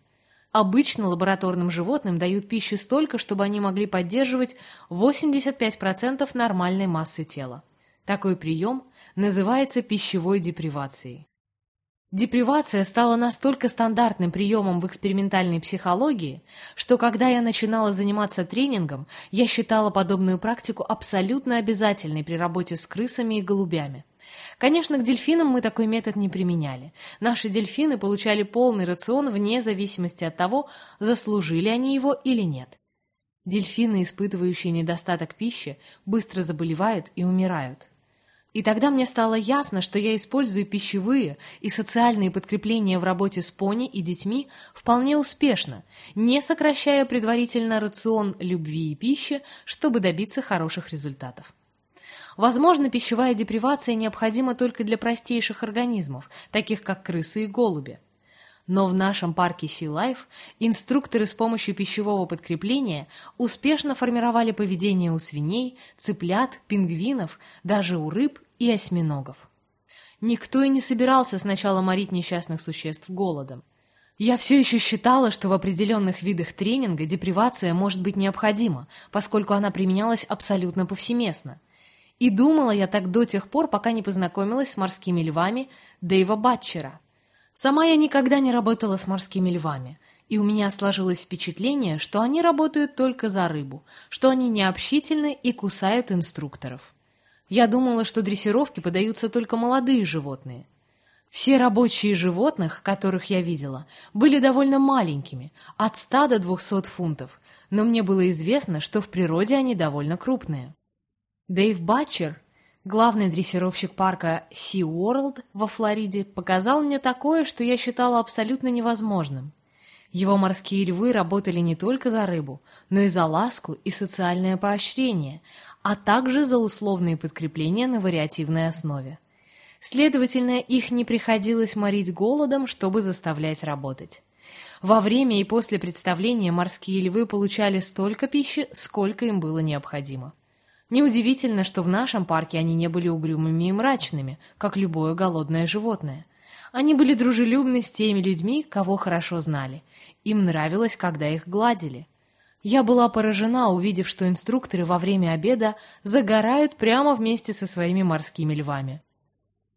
Обычно лабораторным животным дают пищу столько, чтобы они могли поддерживать 85% нормальной массы тела. Такой прием называется пищевой депривацией. Депривация стала настолько стандартным приемом в экспериментальной психологии, что когда я начинала заниматься тренингом, я считала подобную практику абсолютно обязательной при работе с крысами и голубями. Конечно, к дельфинам мы такой метод не применяли. Наши дельфины получали полный рацион вне зависимости от того, заслужили они его или нет. Дельфины, испытывающие недостаток пищи, быстро заболевают и умирают. И тогда мне стало ясно, что я использую пищевые и социальные подкрепления в работе с пони и детьми вполне успешно, не сокращая предварительно рацион любви и пищи, чтобы добиться хороших результатов. Возможно, пищевая депривация необходима только для простейших организмов, таких как крысы и голуби. Но в нашем парке Sea Life инструкторы с помощью пищевого подкрепления успешно формировали поведение у свиней, цыплят, пингвинов, даже у рыб и осьминогов. Никто и не собирался сначала морить несчастных существ голодом. Я все еще считала, что в определенных видах тренинга депривация может быть необходима, поскольку она применялась абсолютно повсеместно. И думала я так до тех пор, пока не познакомилась с морскими львами Дэйва Батчера – Сама я никогда не работала с морскими львами, и у меня сложилось впечатление, что они работают только за рыбу, что они необщительны и кусают инструкторов. Я думала, что дрессировки подаются только молодые животные. Все рабочие животных, которых я видела, были довольно маленькими, от 100 до 200 фунтов, но мне было известно, что в природе они довольно крупные. Дэйв Батчер Главный дрессировщик парка Sea World во Флориде показал мне такое, что я считала абсолютно невозможным. Его морские львы работали не только за рыбу, но и за ласку и социальное поощрение, а также за условные подкрепления на вариативной основе. Следовательно, их не приходилось морить голодом, чтобы заставлять работать. Во время и после представления морские львы получали столько пищи, сколько им было необходимо. Неудивительно, что в нашем парке они не были угрюмыми и мрачными, как любое голодное животное. Они были дружелюбны с теми людьми, кого хорошо знали. Им нравилось, когда их гладили. Я была поражена, увидев, что инструкторы во время обеда загорают прямо вместе со своими морскими львами.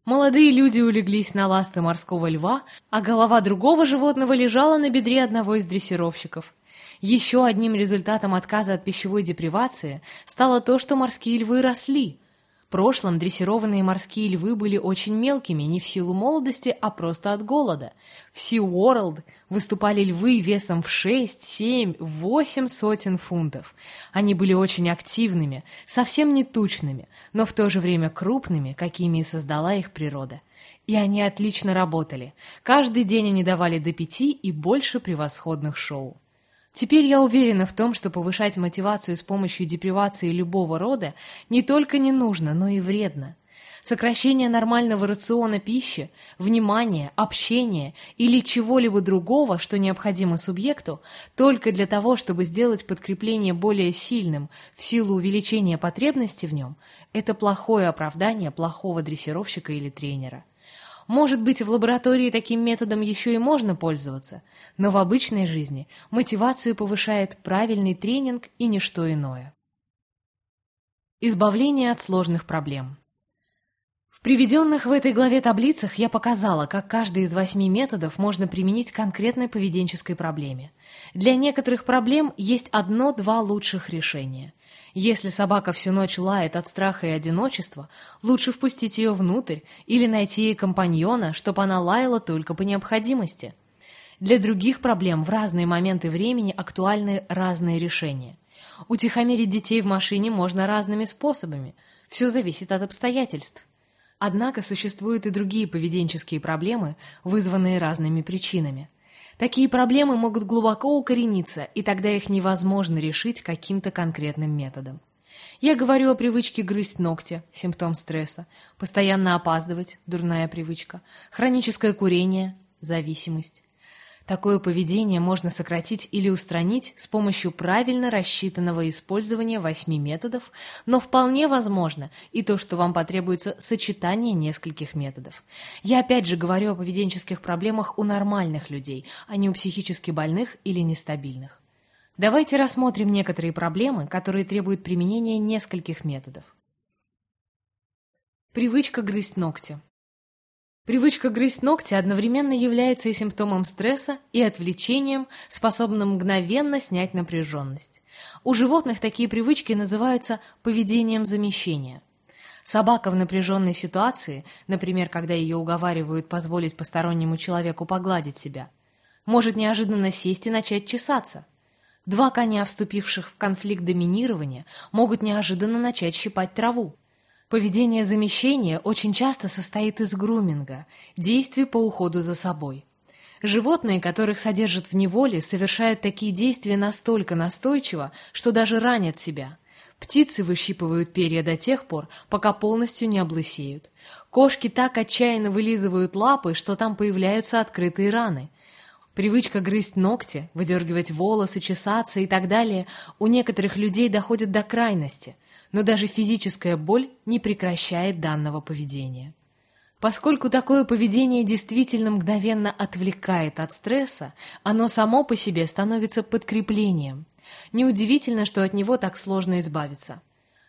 Молодые люди улеглись на ласты морского льва, а голова другого животного лежала на бедре одного из дрессировщиков. Еще одним результатом отказа от пищевой депривации стало то, что морские львы росли. В прошлом дрессированные морские львы были очень мелкими не в силу молодости, а просто от голода. В SeaWorld выступали львы весом в 6, 7, 8 сотен фунтов. Они были очень активными, совсем не тучными, но в то же время крупными, какими и создала их природа. И они отлично работали. Каждый день они давали до пяти и больше превосходных шоу. Теперь я уверена в том, что повышать мотивацию с помощью депривации любого рода не только не нужно, но и вредно. Сокращение нормального рациона пищи, внимания, общения или чего-либо другого, что необходимо субъекту, только для того, чтобы сделать подкрепление более сильным в силу увеличения потребности в нем, это плохое оправдание плохого дрессировщика или тренера. Может быть, в лаборатории таким методом еще и можно пользоваться, но в обычной жизни мотивацию повышает правильный тренинг и ничто иное. Избавление от сложных проблем. В приведенных в этой главе таблицах я показала, как каждый из восьми методов можно применить к конкретной поведенческой проблеме. Для некоторых проблем есть одно-два лучших решения – если собака всю ночь лает от страха и одиночества, лучше впустить ее внутрь или найти ей компаньона, чтобы она лаяла только по необходимости. Для других проблем в разные моменты времени актуальны разные решения. Утихомирить детей в машине можно разными способами. Все зависит от обстоятельств. Однако существуют и другие поведенческие проблемы, вызванные разными причинами. Такие проблемы могут глубоко укорениться, и тогда их невозможно решить каким-то конкретным методом. Я говорю о привычке грызть ногти, симптом стресса, постоянно опаздывать, дурная привычка, хроническое курение, зависимость. Такое поведение можно сократить или устранить с помощью правильно рассчитанного использования восьми методов, но вполне возможно и то, что вам потребуется сочетание нескольких методов. Я опять же говорю о поведенческих проблемах у нормальных людей, а не у психически больных или нестабильных. Давайте рассмотрим некоторые проблемы, которые требуют применения нескольких методов. Привычка грызть ногти. Привычка грызть ногти одновременно является и симптомом стресса, и отвлечением, способным мгновенно снять напряженность. У животных такие привычки называются поведением замещения. Собака в напряженной ситуации, например, когда ее уговаривают позволить постороннему человеку погладить себя, может неожиданно сесть и начать чесаться. Два коня, вступивших в конфликт доминирования, могут неожиданно начать щипать траву. Поведение замещения очень часто состоит из груминга, действий по уходу за собой. Животные, которых содержат в неволе, совершают такие действия настолько настойчиво, что даже ранят себя. Птицы выщипывают перья до тех пор, пока полностью не облысеют. Кошки так отчаянно вылизывают лапы, что там появляются открытые раны. Привычка грызть ногти, выдергивать волосы, чесаться и так далее у некоторых людей доходит до крайности – но даже физическая боль не прекращает данного поведения. Поскольку такое поведение действительно мгновенно отвлекает от стресса, оно само по себе становится подкреплением. Неудивительно, что от него так сложно избавиться.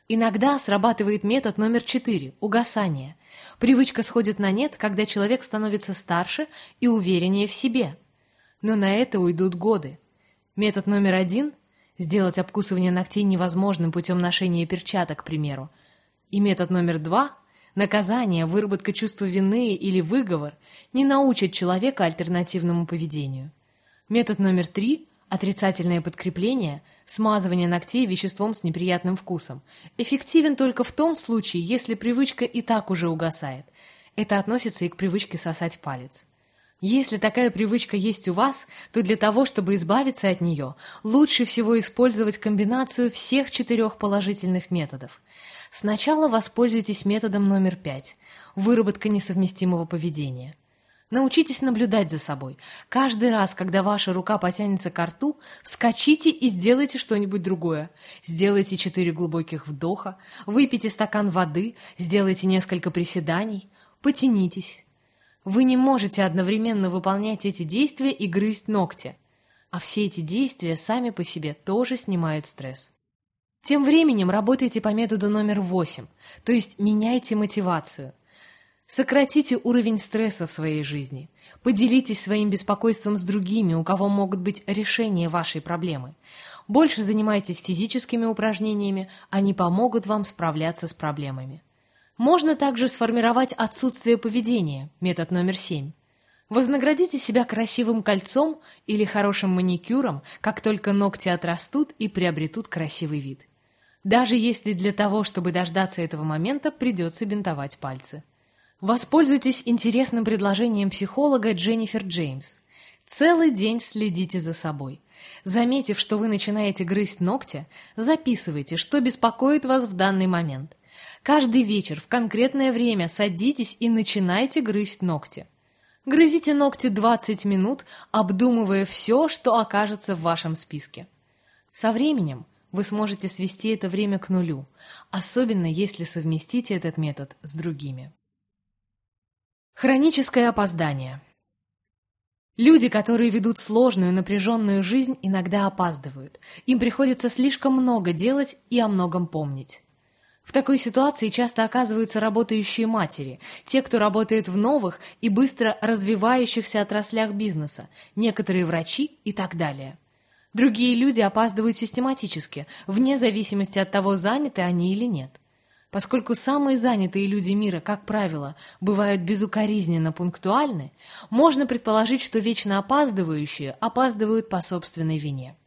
Иногда срабатывает метод номер четыре – угасание. Привычка сходит на нет, когда человек становится старше и увереннее в себе. Но на это уйдут годы. Метод номер один Сделать обкусывание ногтей невозможным путем ношения перчаток, к примеру. И метод номер два – наказание, выработка чувства вины или выговор – не научат человека альтернативному поведению. Метод номер три – отрицательное подкрепление, смазывание ногтей веществом с неприятным вкусом – эффективен только в том случае, если привычка и так уже угасает. Это относится и к привычке сосать палец. Если такая привычка есть у вас, то для того, чтобы избавиться от нее, лучше всего использовать комбинацию всех четырех положительных методов. Сначала воспользуйтесь методом номер пять – выработка несовместимого поведения. Научитесь наблюдать за собой. Каждый раз, когда ваша рука потянется к рту, вскочите и сделайте что-нибудь другое. Сделайте четыре глубоких вдоха, выпейте стакан воды, сделайте несколько приседаний, потянитесь. Вы не можете одновременно выполнять эти действия и грызть ногти. А все эти действия сами по себе тоже снимают стресс. Тем временем работайте по методу номер 8, то есть меняйте мотивацию. Сократите уровень стресса в своей жизни. Поделитесь своим беспокойством с другими, у кого могут быть решения вашей проблемы. Больше занимайтесь физическими упражнениями, они помогут вам справляться с проблемами. Можно также сформировать отсутствие поведения, метод номер семь. Вознаградите себя красивым кольцом или хорошим маникюром, как только ногти отрастут и приобретут красивый вид. Даже если для того, чтобы дождаться этого момента, придется бинтовать пальцы. Воспользуйтесь интересным предложением психолога Дженнифер Джеймс. Целый день следите за собой. Заметив, что вы начинаете грызть ногти, записывайте, что беспокоит вас в данный момент. Каждый вечер в конкретное время садитесь и начинайте грызть ногти. Грызите ногти 20 минут, обдумывая все, что окажется в вашем списке. Со временем вы сможете свести это время к нулю, особенно если совместите этот метод с другими. Хроническое опоздание. Люди, которые ведут сложную, напряженную жизнь, иногда опаздывают. Им приходится слишком много делать и о многом помнить. В такой ситуации часто оказываются работающие матери, те, кто работает в новых и быстро развивающихся отраслях бизнеса, некоторые врачи и так далее. Другие люди опаздывают систематически, вне зависимости от того, заняты они или нет. Поскольку самые занятые люди мира, как правило, бывают безукоризненно пунктуальны, можно предположить, что вечно опаздывающие опаздывают по собственной вине.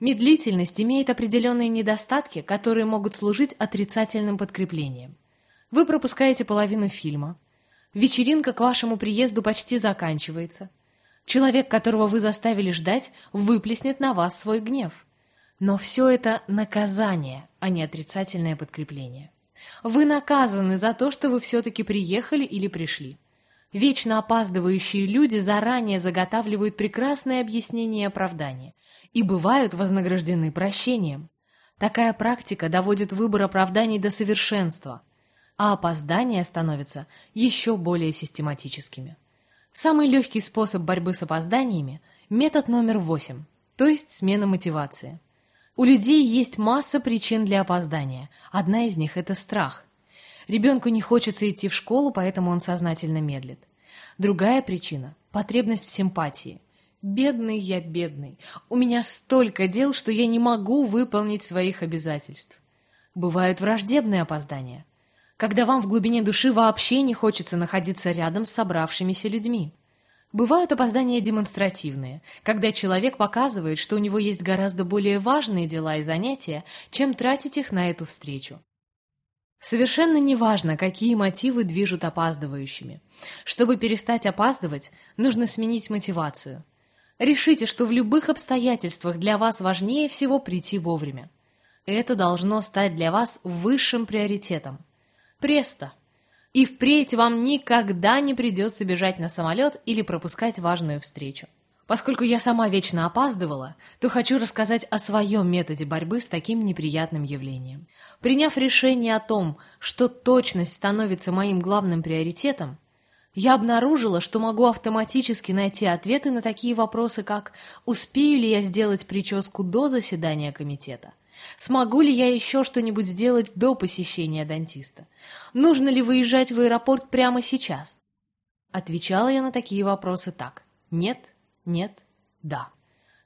Медлительность имеет определенные недостатки, которые могут служить отрицательным подкреплением. Вы пропускаете половину фильма. Вечеринка к вашему приезду почти заканчивается. Человек, которого вы заставили ждать, выплеснет на вас свой гнев. Но все это наказание, а не отрицательное подкрепление. Вы наказаны за то, что вы все-таки приехали или пришли. Вечно опаздывающие люди заранее заготавливают прекрасные объяснения и оправдания и бывают вознаграждены прощением. Такая практика доводит выбор оправданий до совершенства, а опоздания становятся еще более систематическими. Самый легкий способ борьбы с опозданиями – метод номер восемь, то есть смена мотивации. У людей есть масса причин для опоздания. Одна из них – это страх. Ребенку не хочется идти в школу, поэтому он сознательно медлит. Другая причина – потребность в симпатии. Бедный я, бедный. У меня столько дел, что я не могу выполнить своих обязательств. Бывают враждебные опоздания, когда вам в глубине души вообще не хочется находиться рядом с собравшимися людьми. Бывают опоздания демонстративные, когда человек показывает, что у него есть гораздо более важные дела и занятия, чем тратить их на эту встречу. Совершенно неважно, какие мотивы движут опаздывающими. Чтобы перестать опаздывать, нужно сменить мотивацию. Решите, что в любых обстоятельствах для вас важнее всего прийти вовремя. Это должно стать для вас высшим приоритетом. Престо! И впредь вам никогда не придется бежать на самолет или пропускать важную встречу. Поскольку я сама вечно опаздывала, то хочу рассказать о своем методе борьбы с таким неприятным явлением. Приняв решение о том, что точность становится моим главным приоритетом, я обнаружила, что могу автоматически найти ответы на такие вопросы, как «Успею ли я сделать прическу до заседания комитета?» Смогу ли я еще что-нибудь сделать до посещения дантиста? Нужно ли выезжать в аэропорт прямо сейчас? Отвечала я на такие вопросы так. Нет, нет, да.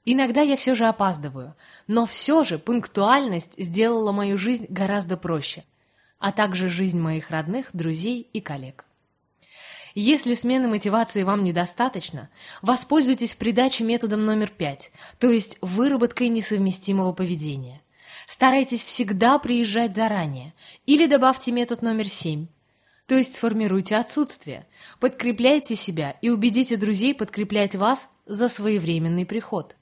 Иногда я все же опаздываю, но все же пунктуальность сделала мою жизнь гораздо проще, а также жизнь моих родных, друзей и коллег. Если смены мотивации вам недостаточно, воспользуйтесь в придаче методом номер пять, то есть выработкой несовместимого поведения – Старайтесь всегда приезжать заранее. Или добавьте метод номер семь. То есть сформируйте отсутствие. Подкрепляйте себя и убедите друзей подкреплять вас за своевременный приход.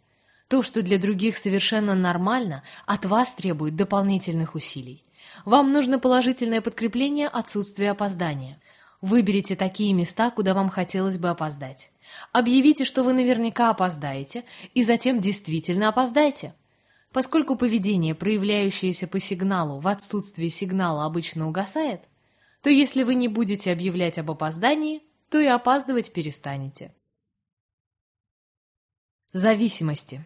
То, что для других совершенно нормально, от вас требует дополнительных усилий. Вам нужно положительное подкрепление отсутствия опоздания. Выберите такие места, куда вам хотелось бы опоздать. Объявите, что вы наверняка опоздаете, и затем действительно опоздайте. Поскольку поведение, проявляющееся по сигналу, в отсутствии сигнала обычно угасает, то если вы не будете объявлять об опоздании, то и опаздывать перестанете. Зависимости.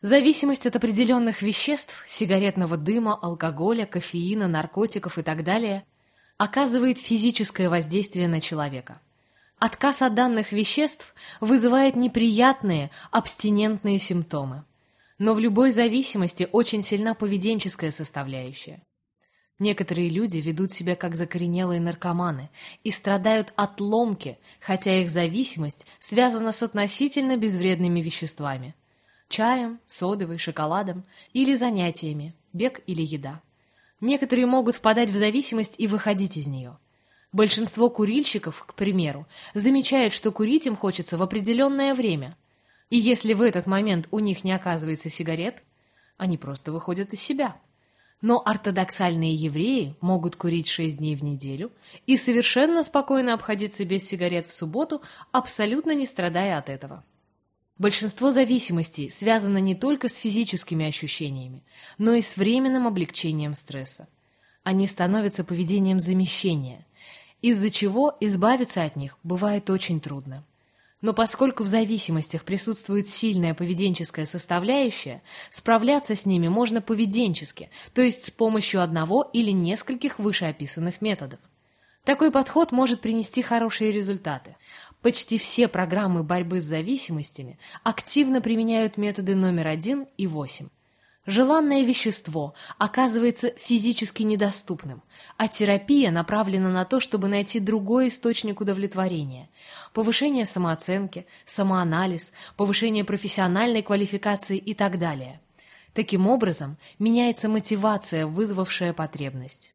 Зависимость от определенных веществ, сигаретного дыма, алкоголя, кофеина, наркотиков и так далее, оказывает физическое воздействие на человека. Отказ от данных веществ вызывает неприятные абстинентные симптомы. Но в любой зависимости очень сильна поведенческая составляющая. Некоторые люди ведут себя как закоренелые наркоманы и страдают от ломки, хотя их зависимость связана с относительно безвредными веществами – чаем, содовой, шоколадом или занятиями, бег или еда. Некоторые могут впадать в зависимость и выходить из нее. Большинство курильщиков, к примеру, замечают, что курить им хочется в определенное время – и если в этот момент у них не оказывается сигарет, они просто выходят из себя. Но ортодоксальные евреи могут курить 6 дней в неделю и совершенно спокойно обходиться без сигарет в субботу, абсолютно не страдая от этого. Большинство зависимостей связано не только с физическими ощущениями, но и с временным облегчением стресса. Они становятся поведением замещения, из-за чего избавиться от них бывает очень трудно. Но поскольку в зависимостях присутствует сильная поведенческая составляющая, справляться с ними можно поведенчески, то есть с помощью одного или нескольких вышеописанных методов. Такой подход может принести хорошие результаты. Почти все программы борьбы с зависимостями активно применяют методы номер один и восемь. Желанное вещество оказывается физически недоступным, а терапия направлена на то, чтобы найти другой источник удовлетворения. Повышение самооценки, самоанализ, повышение профессиональной квалификации и так далее. Таким образом, меняется мотивация, вызвавшая потребность.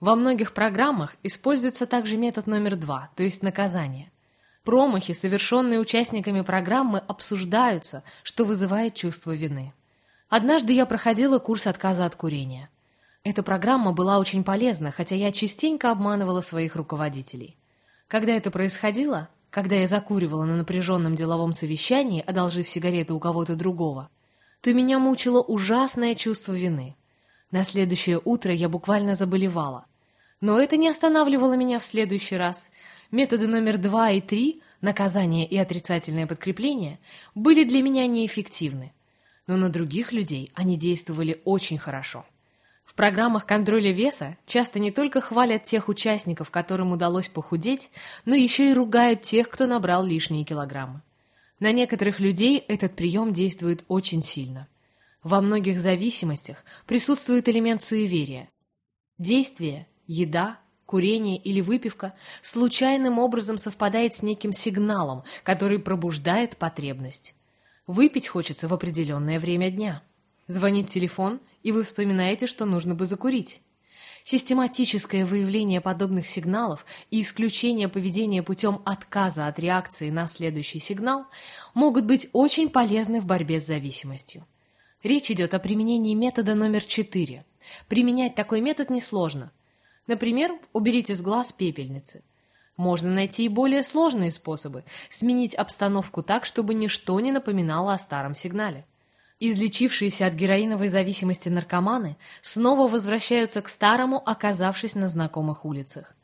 Во многих программах используется также метод номер два, то есть наказание. Промахи, совершенные участниками программы, обсуждаются, что вызывает чувство вины. Однажды я проходила курс отказа от курения. Эта программа была очень полезна, хотя я частенько обманывала своих руководителей. Когда это происходило, когда я закуривала на напряженном деловом совещании, одолжив сигарету у кого-то другого, то меня мучило ужасное чувство вины. На следующее утро я буквально заболевала. Но это не останавливало меня в следующий раз. Методы номер два и три, наказание и отрицательное подкрепление, были для меня неэффективны. Но на других людей они действовали очень хорошо. В программах контроля веса часто не только хвалят тех участников, которым удалось похудеть, но еще и ругают тех, кто набрал лишние килограммы. На некоторых людей этот прием действует очень сильно. Во многих зависимостях присутствует элемент суеверия. Действие, еда, курение или выпивка случайным образом совпадает с неким сигналом, который пробуждает потребность. Выпить хочется в определенное время дня. Звонит телефон, и вы вспоминаете, что нужно бы закурить. Систематическое выявление подобных сигналов и исключение поведения путем отказа от реакции на следующий сигнал могут быть очень полезны в борьбе с зависимостью. Речь идет о применении метода номер 4. Применять такой метод несложно. Например, уберите с глаз пепельницы. Можно найти и более сложные способы – сменить обстановку так, чтобы ничто не напоминало о старом сигнале. Излечившиеся от героиновой зависимости наркоманы снова возвращаются к старому, оказавшись на знакомых улицах.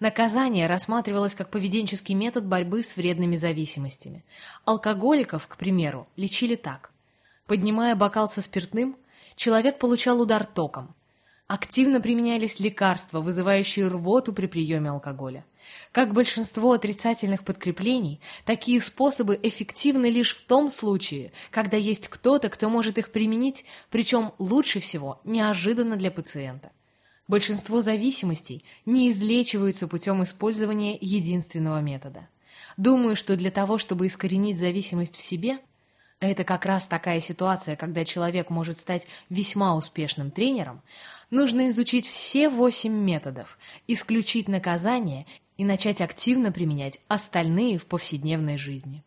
Наказание рассматривалось как поведенческий метод борьбы с вредными зависимостями. Алкоголиков, к примеру, лечили так. Поднимая бокал со спиртным, человек получал удар током. Активно применялись лекарства, вызывающие рвоту при приеме алкоголя. Как большинство отрицательных подкреплений, такие способы эффективны лишь в том случае, когда есть кто-то, кто может их применить, причем лучше всего неожиданно для пациента. Большинство зависимостей не излечиваются путем использования единственного метода. Думаю, что для того, чтобы искоренить зависимость в себе, это как раз такая ситуация, когда человек может стать весьма успешным тренером, нужно изучить все восемь методов, исключить наказание и начать активно применять остальные в повседневной жизни.